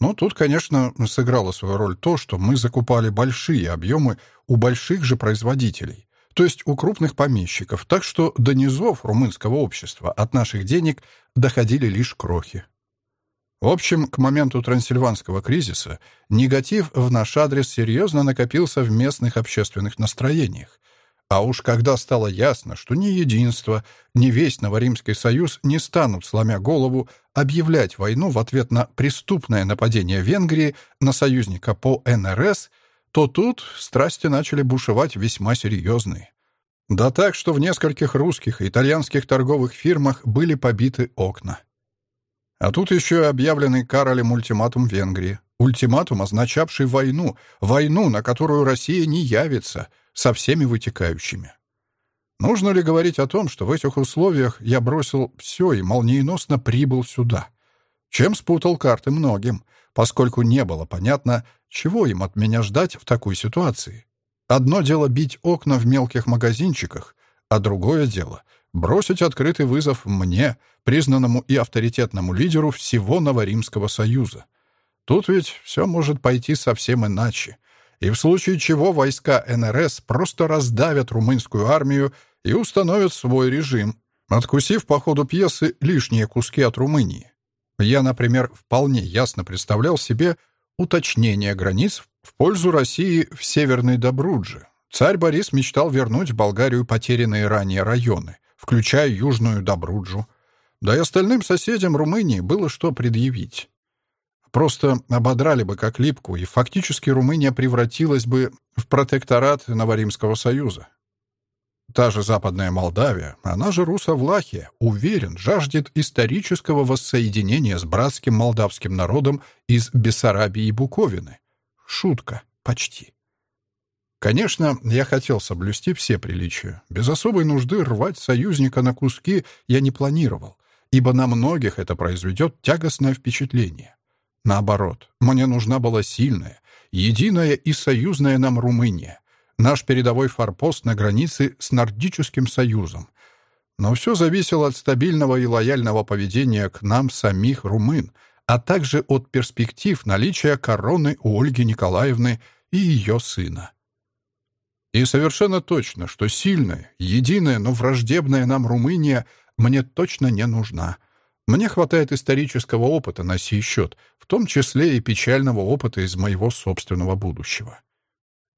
Но тут, конечно, сыграло свою роль то, что мы закупали большие объемы у больших же производителей то есть у крупных помещиков, так что до низов румынского общества от наших денег доходили лишь крохи. В общем, к моменту Трансильванского кризиса негатив в наш адрес серьезно накопился в местных общественных настроениях. А уж когда стало ясно, что ни единство, ни весь Новоримский союз не станут, сломя голову, объявлять войну в ответ на преступное нападение Венгрии на союзника по НРС – то тут страсти начали бушевать весьма серьезные. Да так, что в нескольких русских и итальянских торговых фирмах были побиты окна. А тут еще и объявленный Каролем ультиматум Венгрии. Ультиматум, означавший войну, войну, на которую Россия не явится, со всеми вытекающими. Нужно ли говорить о том, что в этих условиях я бросил все и молниеносно прибыл сюда? Чем спутал карты многим, поскольку не было понятно, чего им от меня ждать в такой ситуации? Одно дело бить окна в мелких магазинчиках, а другое дело — бросить открытый вызов мне, признанному и авторитетному лидеру всего Новоримского Союза. Тут ведь все может пойти совсем иначе. И в случае чего войска НРС просто раздавят румынскую армию и установят свой режим, откусив по ходу пьесы лишние куски от Румынии. Я, например, вполне ясно представлял себе, уточнения границ в пользу России в Северной Добрудже. Царь Борис мечтал вернуть в Болгарию потерянные ранее районы, включая Южную Добруджу. Да и остальным соседям Румынии было что предъявить. Просто ободрали бы как липку, и фактически Румыния превратилась бы в протекторат Новоримского Союза. Та же Западная Молдавия, она же Русовлахия, уверен, жаждет исторического воссоединения с братским молдавским народом из Бессарабии и Буковины. Шутка. Почти. Конечно, я хотел соблюсти все приличия. Без особой нужды рвать союзника на куски я не планировал, ибо на многих это произведет тягостное впечатление. Наоборот, мне нужна была сильная, единая и союзная нам Румыния, наш передовой форпост на границе с Нордическим Союзом. Но все зависело от стабильного и лояльного поведения к нам самих румын, а также от перспектив наличия короны у Ольги Николаевны и ее сына. И совершенно точно, что сильная, единая, но враждебная нам Румыния мне точно не нужна. Мне хватает исторического опыта на сей счет, в том числе и печального опыта из моего собственного будущего.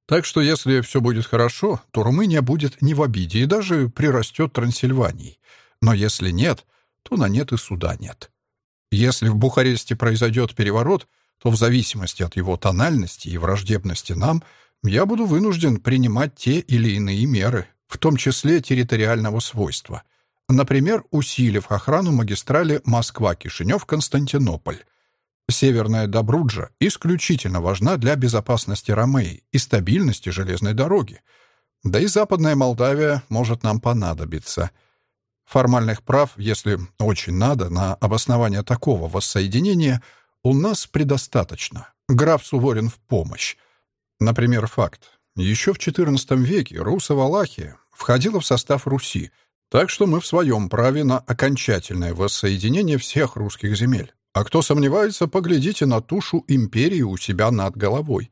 Так что если все будет хорошо, то Румыния будет не в обиде и даже прирастет Трансильванией. Но если нет, то на нет и суда нет. Если в Бухаресте произойдет переворот, то в зависимости от его тональности и враждебности нам, я буду вынужден принимать те или иные меры, в том числе территориального свойства. Например, усилив охрану магистрали Москва-Кишинев-Константинополь, Северная Добруджа исключительно важна для безопасности Ромеи и стабильности железной дороги. Да и Западная Молдавия может нам понадобиться. Формальных прав, если очень надо, на обоснование такого воссоединения у нас предостаточно. Граф Суворин в помощь. Например, факт. Еще в XIV веке Руса-Валахия входила в состав Руси, так что мы в своем праве на окончательное воссоединение всех русских земель А кто сомневается, поглядите на тушу империи у себя над головой.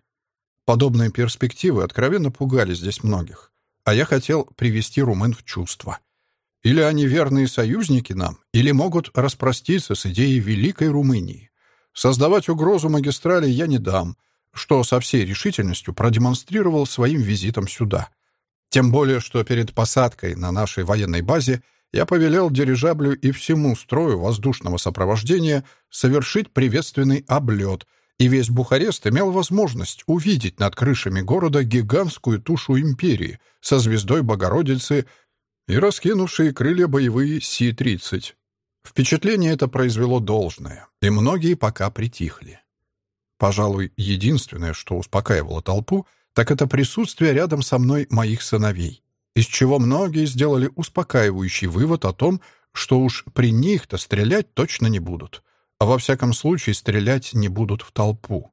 Подобные перспективы откровенно пугали здесь многих. А я хотел привести румын в чувство. Или они верные союзники нам, или могут распроститься с идеей Великой Румынии. Создавать угрозу магистрали я не дам, что со всей решительностью продемонстрировал своим визитом сюда. Тем более, что перед посадкой на нашей военной базе я повелел дирижаблю и всему строю воздушного сопровождения совершить приветственный облет, и весь Бухарест имел возможность увидеть над крышами города гигантскую тушу империи со звездой Богородицы и раскинувшие крылья боевые Си-30. Впечатление это произвело должное, и многие пока притихли. Пожалуй, единственное, что успокаивало толпу, так это присутствие рядом со мной моих сыновей, из чего многие сделали успокаивающий вывод о том, что уж при них-то стрелять точно не будут, а во всяком случае стрелять не будут в толпу.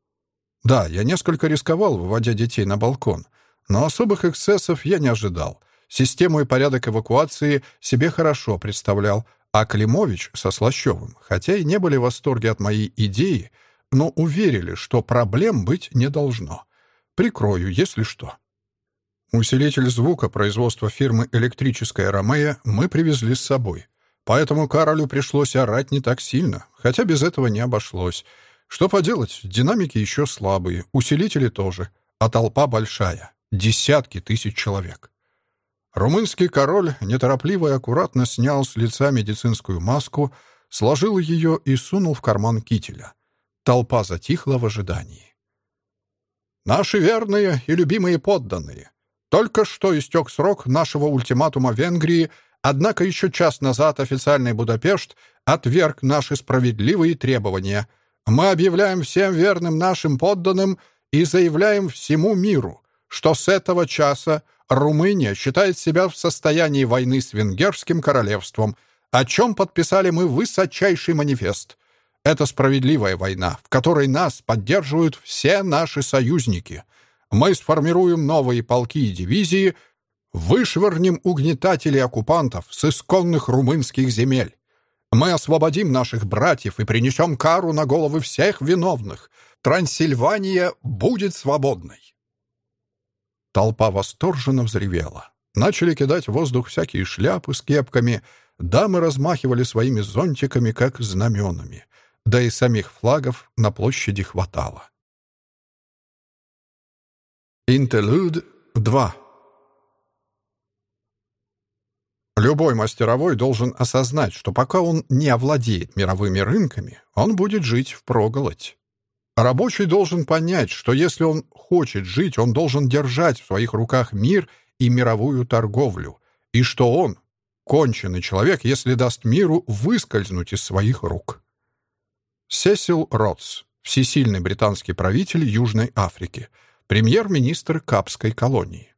Да, я несколько рисковал, выводя детей на балкон, но особых эксцессов я не ожидал. Систему и порядок эвакуации себе хорошо представлял, а Климович со Слащевым, хотя и не были в восторге от моей идеи, но уверили, что проблем быть не должно. Прикрою, если что. Усилитель звука производства фирмы «Электрическая Ромея» мы привезли с собой. Поэтому Каролю пришлось орать не так сильно, хотя без этого не обошлось. Что поделать, динамики еще слабые, усилители тоже, а толпа большая, десятки тысяч человек. Румынский король неторопливо и аккуратно снял с лица медицинскую маску, сложил ее и сунул в карман кителя. Толпа затихла в ожидании. «Наши верные и любимые подданные. Только что истек срок нашего ультиматума Венгрии, однако еще час назад официальный Будапешт отверг наши справедливые требования. Мы объявляем всем верным нашим подданным и заявляем всему миру, что с этого часа Румыния считает себя в состоянии войны с Венгерским королевством, о чем подписали мы высочайший манифест. Это справедливая война, в которой нас поддерживают все наши союзники. Мы сформируем новые полки и дивизии, вышвырнем угнетателей оккупантов с исконных румынских земель. Мы освободим наших братьев и принесем кару на головы всех виновных. Трансильвания будет свободной. Толпа восторженно взревела. Начали кидать в воздух всякие шляпы с кепками. Дамы размахивали своими зонтиками, как знаменами. Да и самих флагов на площади хватало. Интерлюд 2 Любой мастеровой должен осознать, что пока он не овладеет мировыми рынками, он будет жить впроголодь. Рабочий должен понять, что если он хочет жить, он должен держать в своих руках мир и мировую торговлю, и что он — конченый человек, если даст миру выскользнуть из своих рук. Сесил Ротс, всесильный британский правитель Южной Африки, премьер-министр Капской колонии.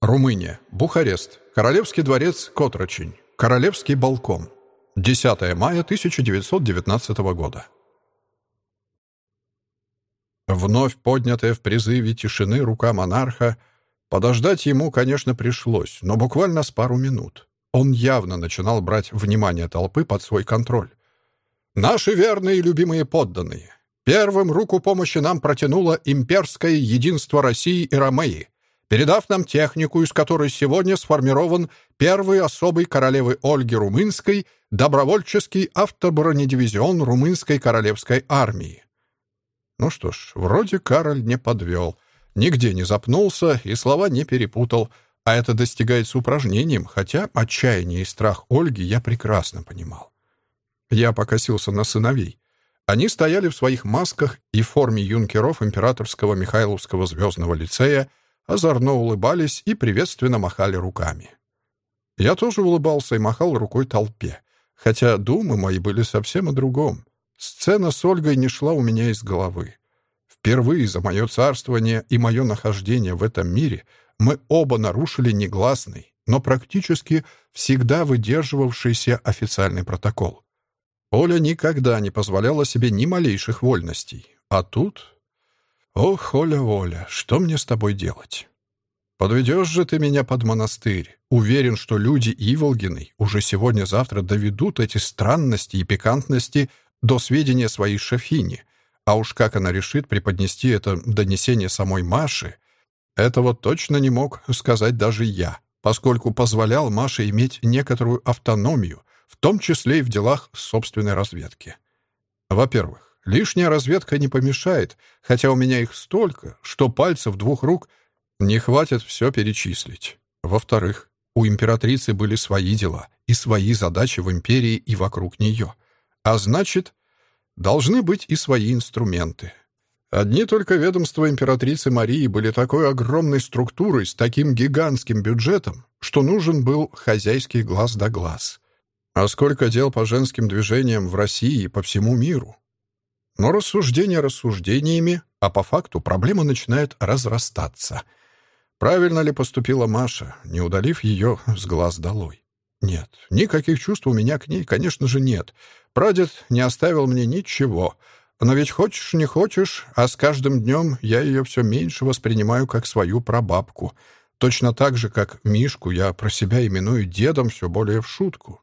Румыния, Бухарест, Королевский дворец Котрочень, Королевский балкон, 10 мая 1919 года. Вновь поднятая в призыве тишины рука монарха, подождать ему, конечно, пришлось, но буквально с пару минут. Он явно начинал брать внимание толпы под свой контроль. «Наши верные и любимые подданные! Первым руку помощи нам протянуло имперское единство России и Ромеи передав нам технику, из которой сегодня сформирован первый особый королевы Ольги Румынской добровольческий автобронедивизион Румынской королевской армии. Ну что ж, вроде Кароль не подвел, нигде не запнулся и слова не перепутал, а это достигается упражнением, хотя отчаяние и страх Ольги я прекрасно понимал. Я покосился на сыновей. Они стояли в своих масках и форме юнкеров императорского Михайловского звездного лицея, озорно улыбались и приветственно махали руками. Я тоже улыбался и махал рукой толпе, хотя думы мои были совсем о другом. Сцена с Ольгой не шла у меня из головы. Впервые за мое царствование и мое нахождение в этом мире мы оба нарушили негласный, но практически всегда выдерживавшийся официальный протокол. Оля никогда не позволяла себе ни малейших вольностей. А тут Ох, Оля, Оля, что мне с тобой делать? Подведешь же ты меня под монастырь. Уверен, что люди Иволгины уже сегодня-завтра доведут эти странности и пикантности до сведения своей шефини. А уж как она решит преподнести это донесение самой Маше, этого точно не мог сказать даже я, поскольку позволял Маше иметь некоторую автономию, в том числе и в делах собственной разведки. Во-первых, лишняя разведка не помешает, хотя у меня их столько, что пальцев двух рук не хватит все перечислить. Во-вторых, у императрицы были свои дела и свои задачи в империи и вокруг нее. А значит, должны быть и свои инструменты. Одни только ведомства императрицы Марии были такой огромной структурой с таким гигантским бюджетом, что нужен был хозяйский глаз да глаз. А сколько дел по женским движениям в России и по всему миру? Но рассуждения рассуждениями, а по факту проблема начинает разрастаться — Правильно ли поступила Маша, не удалив ее с глаз долой? Нет, никаких чувств у меня к ней, конечно же, нет. Прадед не оставил мне ничего. Но ведь хочешь, не хочешь, а с каждым днем я ее все меньше воспринимаю как свою прабабку. Точно так же, как Мишку я про себя именую дедом все более в шутку.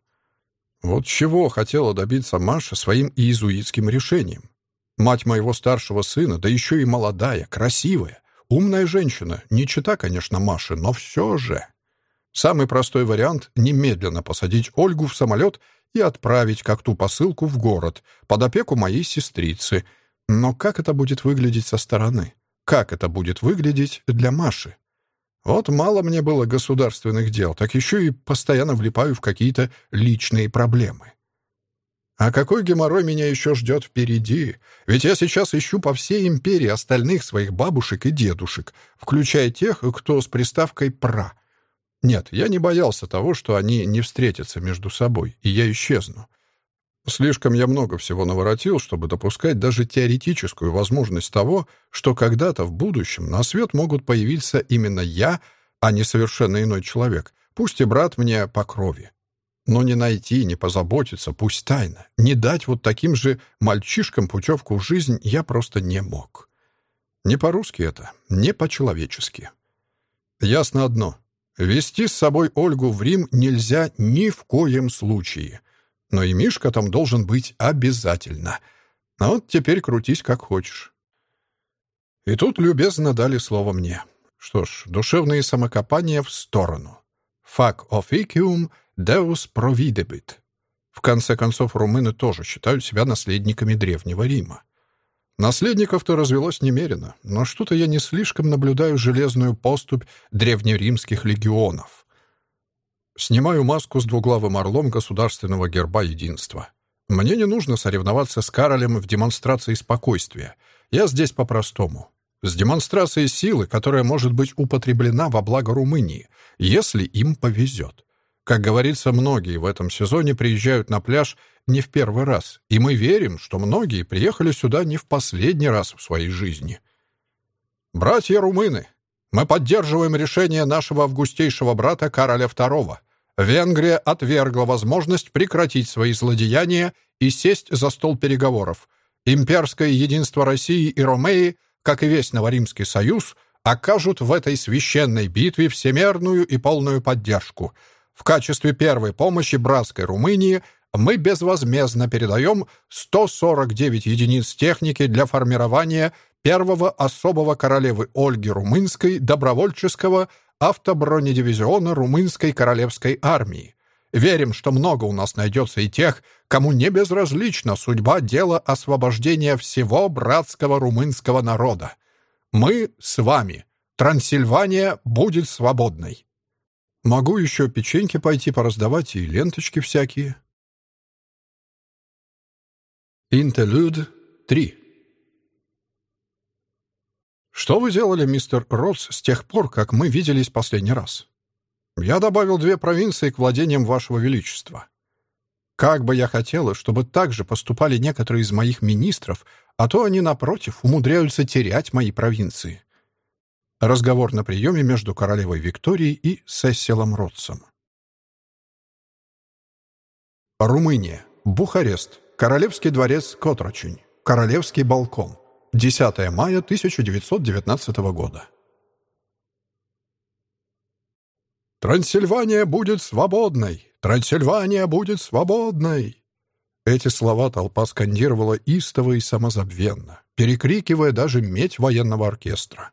Вот чего хотела добиться Маша своим иезуитским решением. Мать моего старшего сына, да еще и молодая, красивая, Умная женщина, не чита, конечно, Маши, но все же. Самый простой вариант — немедленно посадить Ольгу в самолет и отправить как ту посылку в город, под опеку моей сестрицы. Но как это будет выглядеть со стороны? Как это будет выглядеть для Маши? Вот мало мне было государственных дел, так еще и постоянно влипаю в какие-то личные проблемы. А какой геморрой меня еще ждет впереди? Ведь я сейчас ищу по всей империи остальных своих бабушек и дедушек, включая тех, кто с приставкой «пра». Нет, я не боялся того, что они не встретятся между собой, и я исчезну. Слишком я много всего наворотил, чтобы допускать даже теоретическую возможность того, что когда-то в будущем на свет могут появиться именно я, а не совершенно иной человек, пусть и брат мне по крови. Но не найти, не позаботиться, пусть тайно, не дать вот таким же мальчишкам путевку в жизнь я просто не мог. Не по-русски это, не по-человечески. Ясно одно. Вести с собой Ольгу в Рим нельзя ни в коем случае. Но и Мишка там должен быть обязательно. А вот теперь крутись как хочешь. И тут любезно дали слово мне. Что ж, душевные самокопания в сторону. «Fac officium Deus providebit. В конце концов, румыны тоже считают себя наследниками Древнего Рима. Наследников-то развелось немерено, но что-то я не слишком наблюдаю железную поступь древнеримских легионов. Снимаю маску с двуглавым орлом государственного герба единства. Мне не нужно соревноваться с Каролем в демонстрации спокойствия. Я здесь по-простому. С демонстрацией силы, которая может быть употреблена во благо Румынии, если им повезет. Как говорится, многие в этом сезоне приезжают на пляж не в первый раз, и мы верим, что многие приехали сюда не в последний раз в своей жизни. Братья румыны, мы поддерживаем решение нашего августейшего брата Кароля II. Венгрия отвергла возможность прекратить свои злодеяния и сесть за стол переговоров. Имперское единство России и Ромеи, как и весь Новоримский союз, окажут в этой священной битве всемерную и полную поддержку — в качестве первой помощи братской Румынии мы безвозмездно передаем 149 единиц техники для формирования первого особого королевы Ольги Румынской добровольческого автобронедивизиона Румынской королевской армии. Верим, что много у нас найдется и тех, кому не безразлична судьба дела освобождения всего братского румынского народа. Мы с вами. Трансильвания будет свободной. Могу еще печеньки пойти пораздавать и ленточки всякие. Интерлюд 3 «Что вы делали, мистер Ротс, с тех пор, как мы виделись последний раз?» «Я добавил две провинции к владениям вашего величества. Как бы я хотела, чтобы так же поступали некоторые из моих министров, а то они, напротив, умудряются терять мои провинции. Разговор на приеме между королевой Викторией и Сесилом Ротсом. Румыния. Бухарест. Королевский дворец Котрочень. Королевский балкон. 10 мая 1919 года. «Трансильвания будет свободной! Трансильвания будет свободной!» Эти слова толпа скандировала истово и самозабвенно, перекрикивая даже медь военного оркестра.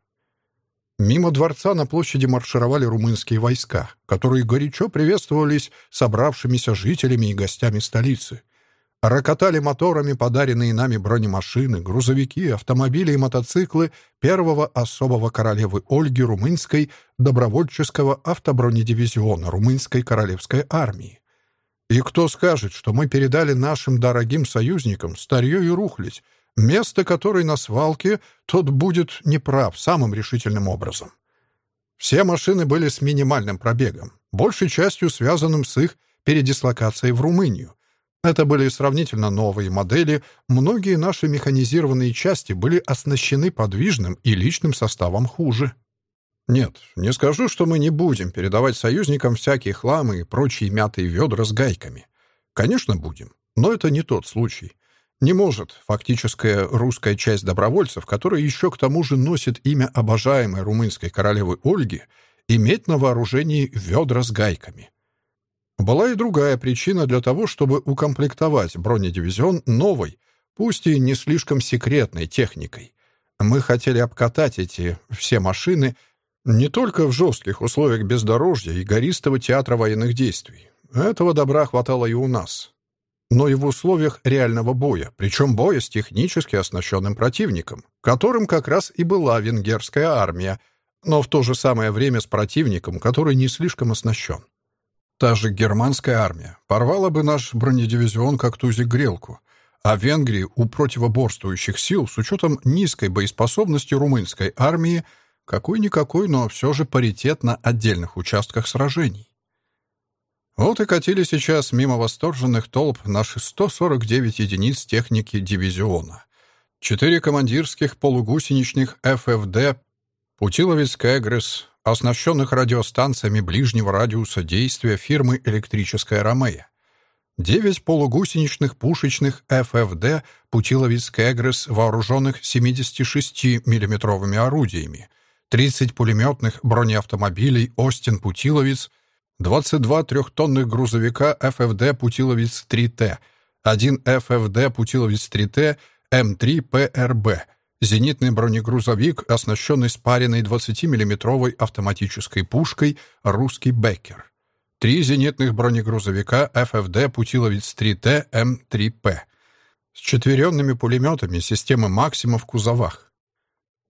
Мимо дворца на площади маршировали румынские войска, которые горячо приветствовались собравшимися жителями и гостями столицы. Рокотали моторами подаренные нами бронемашины, грузовики, автомобили и мотоциклы первого особого королевы Ольги Румынской добровольческого автобронедивизиона Румынской королевской армии. И кто скажет, что мы передали нашим дорогим союзникам старье и рухлядь, место которой на свалке, тот будет неправ самым решительным образом. Все машины были с минимальным пробегом, большей частью связанным с их передислокацией в Румынию, это были сравнительно новые модели, многие наши механизированные части были оснащены подвижным и личным составом хуже. Нет, не скажу, что мы не будем передавать союзникам всякие хламы и прочие мятые ведра с гайками. Конечно, будем, но это не тот случай. Не может фактическая русская часть добровольцев, которая еще к тому же носит имя обожаемой румынской королевы Ольги, иметь на вооружении ведра с гайками. Была и другая причина для того, чтобы укомплектовать бронедивизион новой, пусть и не слишком секретной техникой. Мы хотели обкатать эти все машины не только в жестких условиях бездорожья и гористого театра военных действий. Этого добра хватало и у нас. Но и в условиях реального боя, причем боя с технически оснащенным противником, которым как раз и была венгерская армия, но в то же самое время с противником, который не слишком оснащен. Та же германская армия порвала бы наш бронедивизион как тузик-грелку, а Венгрии у противоборствующих сил с учетом низкой боеспособности румынской армии какой-никакой, но все же паритет на отдельных участках сражений. Вот и катили сейчас мимо восторженных толп наши 149 единиц техники дивизиона. Четыре командирских полугусеничных ФФД Путиловец Кэгрес, оснащенных радиостанциями ближнего радиуса действия фирмы «Электрическая Ромея». Девять полугусеничных пушечных ФФД «Путиловец Кэгрес», вооруженных 76 миллиметровыми орудиями, 30 пулеметных бронеавтомобилей «Остин Путиловец», 22 трехтонных грузовика ФФД «Путиловец-3Т», один ФФД «Путиловец-3Т» М3 ПРБ — Зенитный бронегрузовик, оснащенный спаренной 20 миллиметровой автоматической пушкой «Русский Беккер». Три зенитных бронегрузовика ФФД «Путиловец-3Т» М3П с четверенными пулеметами системы «Максима» в кузовах.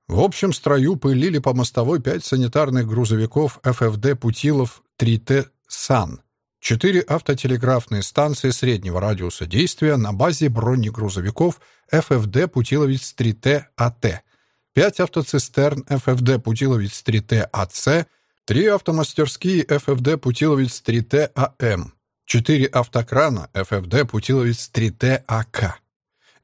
В общем строю пылили по мостовой пять санитарных грузовиков ФФД «Путилов 3Т САН», четыре автотелеграфные станции среднего радиуса действия на базе бронегрузовиков ФФД «Путиловец-3Т АТ», пять автоцистерн ФФД «Путиловец-3Т АЦ», три автомастерские ФФД «Путиловец-3Т АМ», четыре автокрана ФФД «Путиловец-3Т АК».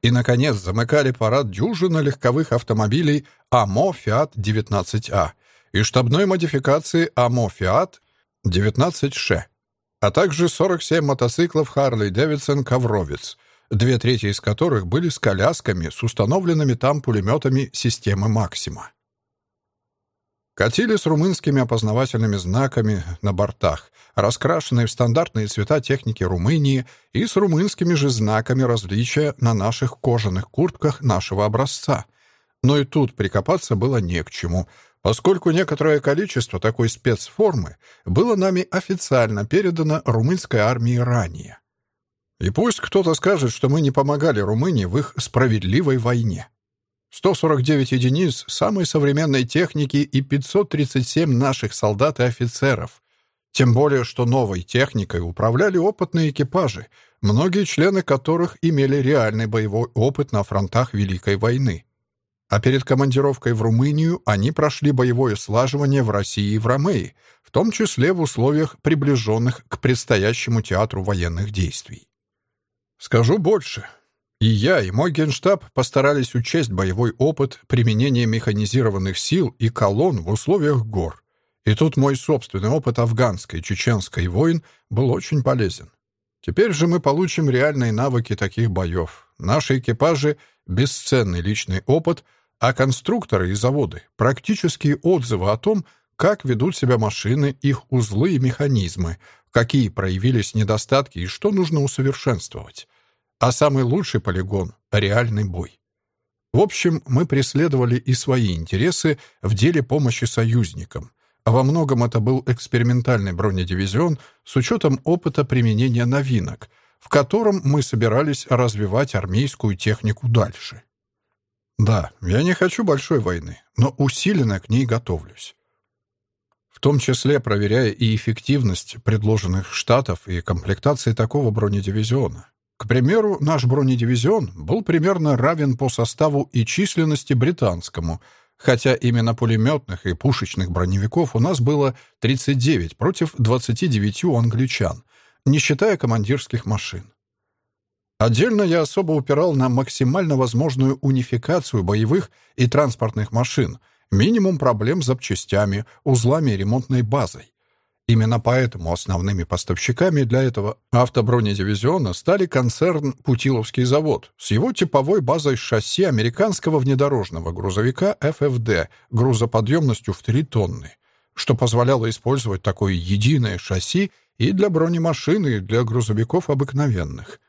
И, наконец, замыкали парад дюжина легковых автомобилей АМО «Фиат-19А» и штабной модификации АМО «Фиат-19Ш» а также 47 мотоциклов Harley Davidson «Ковровец», две трети из которых были с колясками с установленными там пулеметами системы «Максима». Катили с румынскими опознавательными знаками на бортах, раскрашенные в стандартные цвета техники Румынии и с румынскими же знаками различия на наших кожаных куртках нашего образца. Но и тут прикопаться было не к чему — поскольку некоторое количество такой спецформы было нами официально передано румынской армии ранее. И пусть кто-то скажет, что мы не помогали Румынии в их справедливой войне. 149 единиц самой современной техники и 537 наших солдат и офицеров. Тем более, что новой техникой управляли опытные экипажи, многие члены которых имели реальный боевой опыт на фронтах Великой войны а перед командировкой в Румынию они прошли боевое слаживание в России и в Ромеи, в том числе в условиях, приближенных к предстоящему театру военных действий. Скажу больше. И я, и мой генштаб постарались учесть боевой опыт применения механизированных сил и колонн в условиях гор. И тут мой собственный опыт афганской и чеченской войн был очень полезен. Теперь же мы получим реальные навыки таких боев. Наши экипажи — бесценный личный опыт — а конструкторы и заводы — практические отзывы о том, как ведут себя машины, их узлы и механизмы, какие проявились недостатки и что нужно усовершенствовать. А самый лучший полигон — реальный бой. В общем, мы преследовали и свои интересы в деле помощи союзникам. А во многом это был экспериментальный бронедивизион с учетом опыта применения новинок, в котором мы собирались развивать армейскую технику дальше. Да, я не хочу большой войны, но усиленно к ней готовлюсь. В том числе проверяя и эффективность предложенных штатов и комплектации такого бронедивизиона. К примеру, наш бронедивизион был примерно равен по составу и численности британскому, хотя именно пулеметных и пушечных броневиков у нас было 39 против 29 у англичан, не считая командирских машин. Отдельно я особо упирал на максимально возможную унификацию боевых и транспортных машин, минимум проблем с запчастями, узлами и ремонтной базой. Именно поэтому основными поставщиками для этого автобронедивизиона стали концерн «Путиловский завод» с его типовой базой шасси американского внедорожного грузовика FFD грузоподъемностью в 3 тонны, что позволяло использовать такое единое шасси и для бронемашин, и для грузовиков обыкновенных.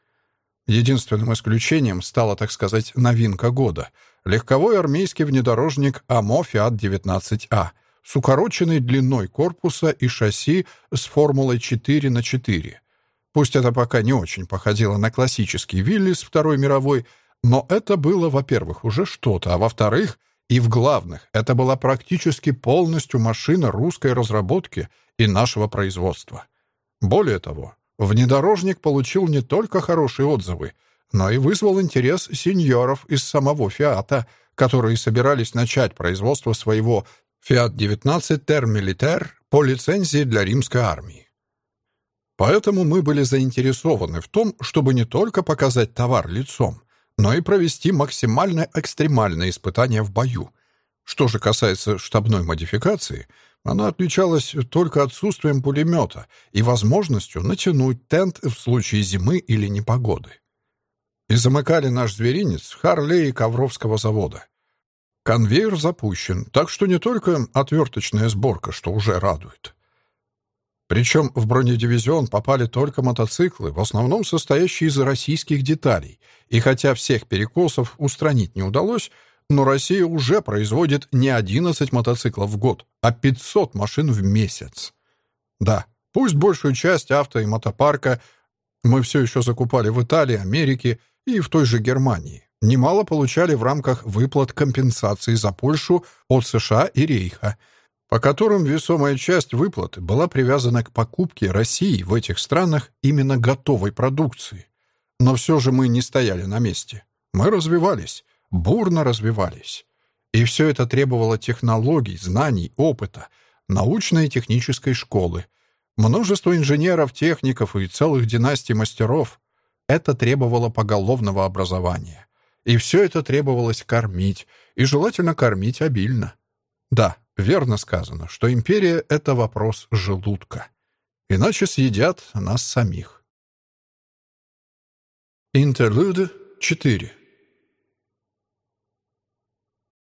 Единственным исключением стала, так сказать, новинка года — легковой армейский внедорожник АМО «Фиат-19А» с укороченной длиной корпуса и шасси с формулой 4 на 4. Пусть это пока не очень походило на классический Виллис Второй мировой, но это было, во-первых, уже что-то, а во-вторых, и в главных, это была практически полностью машина русской разработки и нашего производства. Более того, Внедорожник получил не только хорошие отзывы, но и вызвал интерес сеньоров из самого «Фиата», которые собирались начать производство своего «Фиат-19 Термилитер» по лицензии для римской армии. Поэтому мы были заинтересованы в том, чтобы не только показать товар лицом, но и провести максимально экстремальные испытания в бою. Что же касается штабной модификации — она отличалась только отсутствием пулемета и возможностью натянуть тент в случае зимы или непогоды. И замыкали наш зверинец Харлей Ковровского завода. Конвейер запущен, так что не только отверточная сборка, что уже радует. Причем в бронедивизион попали только мотоциклы, в основном состоящие из российских деталей, и хотя всех перекосов устранить не удалось, но Россия уже производит не 11 мотоциклов в год, а 500 машин в месяц. Да, пусть большую часть авто и мотопарка мы все еще закупали в Италии, Америке и в той же Германии. Немало получали в рамках выплат компенсации за Польшу от США и Рейха, по которым весомая часть выплаты была привязана к покупке России в этих странах именно готовой продукции. Но все же мы не стояли на месте. Мы развивались бурно развивались. И все это требовало технологий, знаний, опыта, научной и технической школы, множество инженеров, техников и целых династий мастеров. Это требовало поголовного образования. И все это требовалось кормить, и желательно кормить обильно. Да, верно сказано, что империя — это вопрос желудка. Иначе съедят нас самих. Интерлюд 4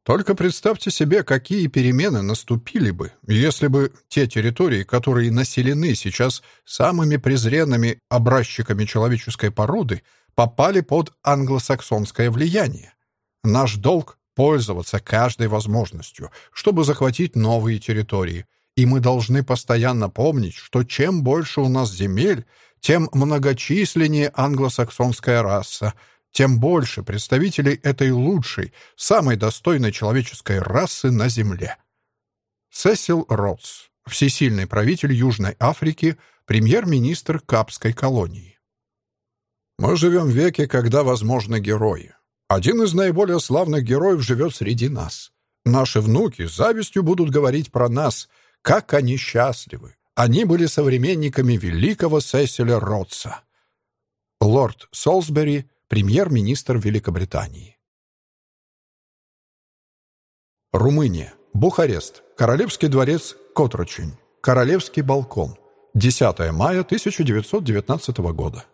только представьте себе, какие перемены наступили бы, если бы те территории, которые населены сейчас самыми презренными образчиками человеческой породы, попали под англосаксонское влияние. Наш долг — пользоваться каждой возможностью, чтобы захватить новые территории, и мы должны постоянно помнить, что чем больше у нас земель, тем многочисленнее англосаксонская раса, тем больше представителей этой лучшей, самой достойной человеческой расы на Земле. Сесил Ротс, всесильный правитель Южной Африки, премьер-министр Капской колонии. Мы живем в веке, когда возможны герои. Один из наиболее славных героев живет среди нас. Наши внуки с завистью будут говорить про нас, как они счастливы. Они были современниками великого Сесиля Ротса. Лорд Солсбери — премьер-министр Великобритании. Румыния. Бухарест. Королевский дворец Котрочень. Королевский балкон. 10 мая 1919 года.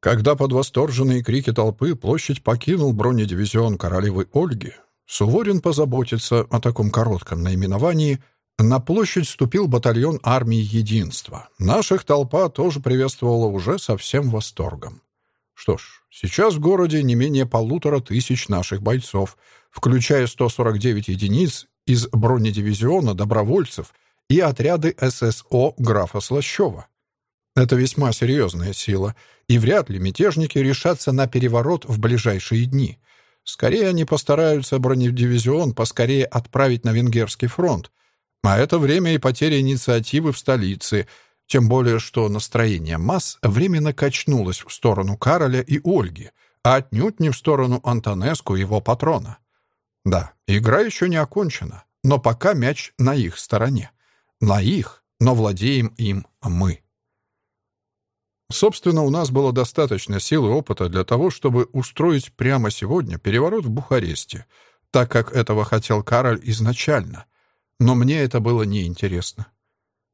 Когда под восторженные крики толпы площадь покинул бронедивизион королевы Ольги, Суворин позаботится о таком коротком наименовании. На площадь вступил батальон армии Единства. Наших толпа тоже приветствовала уже со всем восторгом. Что ж, сейчас в городе не менее полутора тысяч наших бойцов, включая 149 единиц из бронедивизиона добровольцев и отряды ССО графа Слащева. Это весьма серьезная сила, и вряд ли мятежники решатся на переворот в ближайшие дни. Скорее они постараются бронедивизион поскорее отправить на Венгерский фронт, а это время и потеря инициативы в столице, тем более что настроение масс временно качнулось в сторону Кароля и Ольги, а отнюдь не в сторону Антонеску и его патрона. Да, игра еще не окончена, но пока мяч на их стороне. На их, но владеем им мы. Собственно, у нас было достаточно сил и опыта для того, чтобы устроить прямо сегодня переворот в Бухаресте, так как этого хотел Кароль изначально. Но мне это было неинтересно.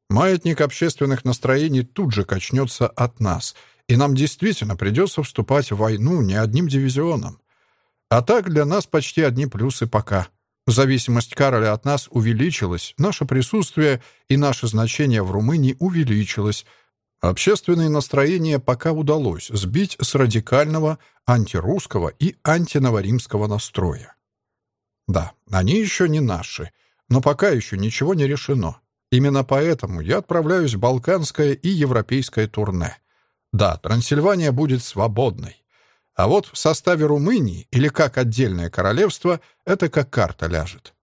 Маятник общественных настроений тут же качнется от нас, и нам действительно придется вступать в войну не одним дивизионом. А так для нас почти одни плюсы пока. Зависимость Кароля от нас увеличилась, наше присутствие и наше значение в Румынии увеличилось — Общественные настроения пока удалось сбить с радикального антирусского и антиноворимского настроя. Да, они еще не наши, но пока еще ничего не решено. Именно поэтому я отправляюсь в балканское и европейское турне. Да, Трансильвания будет свободной. А вот в составе Румынии или как отдельное королевство это как карта ляжет.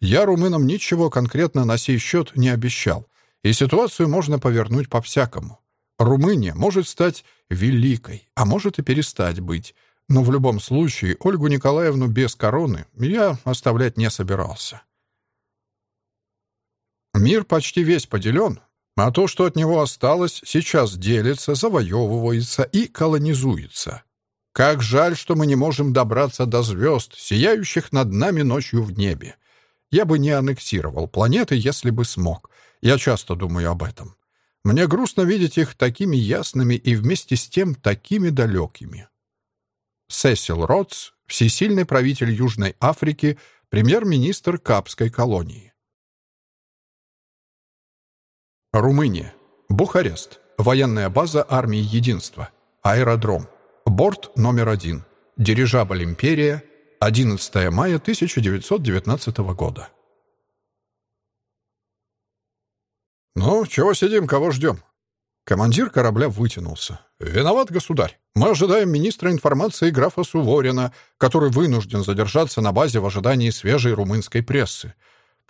Я румынам ничего конкретно на сей счет не обещал, и ситуацию можно повернуть по-всякому. Румыния может стать великой, а может и перестать быть. Но в любом случае Ольгу Николаевну без короны я оставлять не собирался. Мир почти весь поделен, а то, что от него осталось, сейчас делится, завоевывается и колонизуется. Как жаль, что мы не можем добраться до звезд, сияющих над нами ночью в небе. Я бы не аннексировал планеты, если бы смог. Я часто думаю об этом. Мне грустно видеть их такими ясными и вместе с тем такими далекими. Сесил Ротс, всесильный правитель Южной Африки, премьер-министр Капской колонии. Румыния. Бухарест. Военная база армии Единства. Аэродром. Борт номер один. Дирижабль «Империя». 11 мая 1919 года. «Ну, чего сидим, кого ждем?» Командир корабля вытянулся. «Виноват, государь. Мы ожидаем министра информации графа Суворина, который вынужден задержаться на базе в ожидании свежей румынской прессы.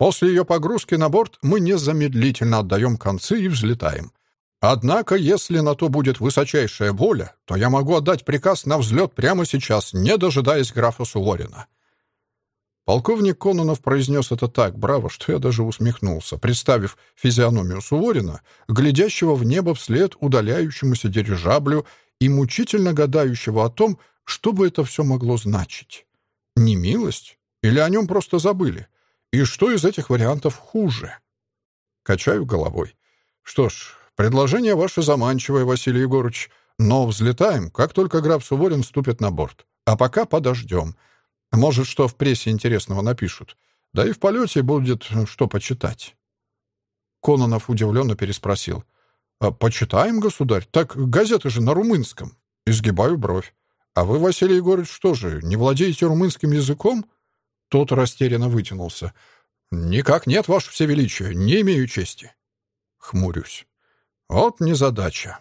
После ее погрузки на борт мы незамедлительно отдаем концы и взлетаем. Однако, если на то будет высочайшая воля, то я могу отдать приказ на взлет прямо сейчас, не дожидаясь графа Суворина». Полковник Кононов произнес это так браво, что я даже усмехнулся, представив физиономию Суворина, глядящего в небо вслед удаляющемуся дирижаблю и мучительно гадающего о том, что бы это все могло значить. Не милость? Или о нем просто забыли? И что из этих вариантов хуже? Качаю головой. Что ж, предложение ваше заманчивое, Василий Егорович, но взлетаем, как только граф Суворин ступит на борт. А пока подождем — может, что в прессе интересного напишут. Да и в полете будет что почитать. Кононов удивленно переспросил. «А «Почитаем, государь? Так газеты же на румынском». Изгибаю бровь. «А вы, Василий Егорович, что же, не владеете румынским языком?» Тот растерянно вытянулся. «Никак нет, ваше всевеличие, не имею чести». Хмурюсь. «Вот незадача.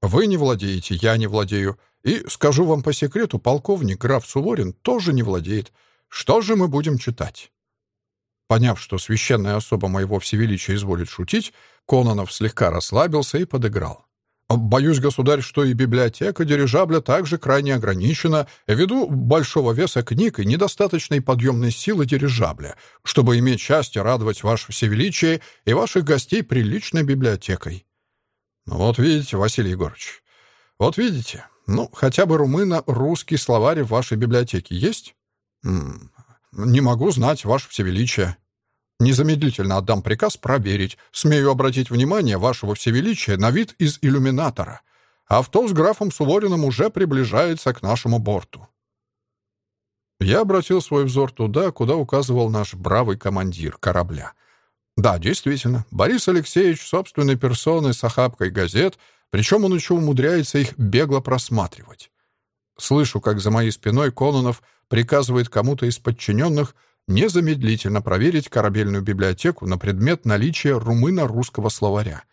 Вы не владеете, я не владею. И, скажу вам по секрету, полковник граф Суворин тоже не владеет. Что же мы будем читать?» Поняв, что священная особа моего всевеличия изволит шутить, Кононов слегка расслабился и подыграл. «Боюсь, государь, что и библиотека дирижабля также крайне ограничена ввиду большого веса книг и недостаточной подъемной силы дирижабля, чтобы иметь счастье радовать ваше всевеличие и ваших гостей приличной библиотекой». «Ну вот видите, Василий Егорович, вот видите, ну, хотя бы румыно-русский словарь в вашей библиотеке есть? Не могу знать, ваше всевеличие. Незамедлительно отдам приказ проверить. Смею обратить внимание вашего всевеличия на вид из иллюминатора. Авто с графом Сувориным уже приближается к нашему борту. Я обратил свой взор туда, куда указывал наш бравый командир корабля. Да, действительно, Борис Алексеевич собственной персоной с охапкой газет, причем он еще умудряется их бегло просматривать. Слышу, как за моей спиной Кононов приказывает кому-то из подчиненных незамедлительно проверить корабельную библиотеку на предмет наличия румыно-русского словаря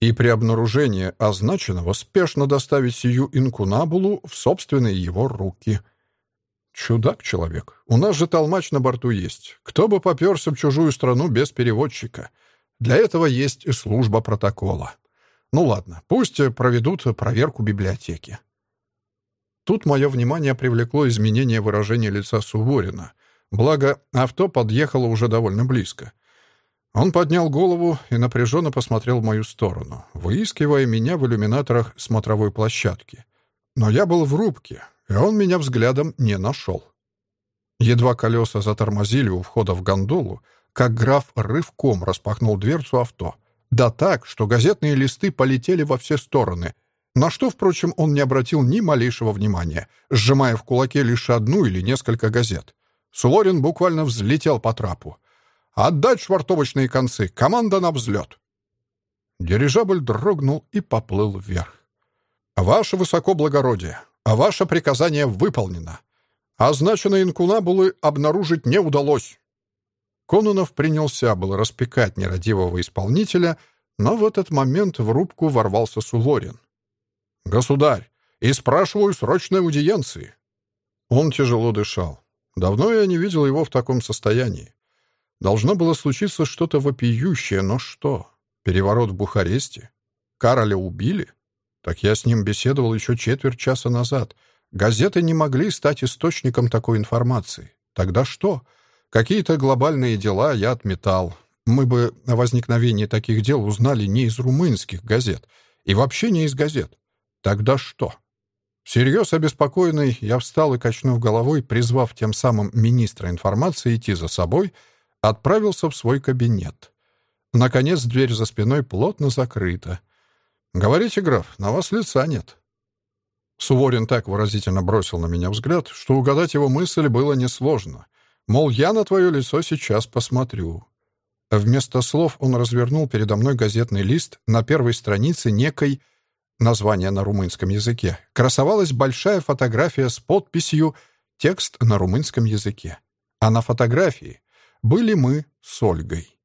и при обнаружении означенного спешно доставить сию инкунабулу в собственные его руки — Чудак человек. У нас же толмач на борту есть. Кто бы поперся в чужую страну без переводчика? Для этого есть и служба протокола. Ну ладно, пусть проведут проверку библиотеки. Тут мое внимание привлекло изменение выражения лица Суворина. Благо, авто подъехало уже довольно близко. Он поднял голову и напряженно посмотрел в мою сторону, выискивая меня в иллюминаторах смотровой площадки. Но я был в рубке, и он меня взглядом не нашел. Едва колеса затормозили у входа в гондолу, как граф рывком распахнул дверцу авто. Да так, что газетные листы полетели во все стороны, на что, впрочем, он не обратил ни малейшего внимания, сжимая в кулаке лишь одну или несколько газет. Суворин буквально взлетел по трапу. «Отдать швартовочные концы! Команда на взлет!» Дирижабль дрогнул и поплыл вверх. «Ваше высокоблагородие! Ваше приказание выполнено. Означенные инкунабулы обнаружить не удалось. Конунов принялся было распекать нерадивого исполнителя, но в этот момент в рубку ворвался Суворин. «Государь, и спрашиваю срочной аудиенции». Он тяжело дышал. Давно я не видел его в таком состоянии. Должно было случиться что-то вопиющее, но что? Переворот в Бухаресте? Кароля убили? Так я с ним беседовал еще четверть часа назад. Газеты не могли стать источником такой информации. Тогда что? Какие-то глобальные дела я отметал. Мы бы о возникновении таких дел узнали не из румынских газет и вообще не из газет. Тогда что? Всерьез обеспокоенный, я встал и, качнув головой, призвав тем самым министра информации идти за собой, отправился в свой кабинет. Наконец дверь за спиной плотно закрыта. «Говорите, граф, на вас лица нет». Суворин так выразительно бросил на меня взгляд, что угадать его мысль было несложно. Мол, я на твое лицо сейчас посмотрю. Вместо слов он развернул передо мной газетный лист на первой странице некой, название на румынском языке, красовалась большая фотография с подписью «Текст на румынском языке». А на фотографии были мы с Ольгой.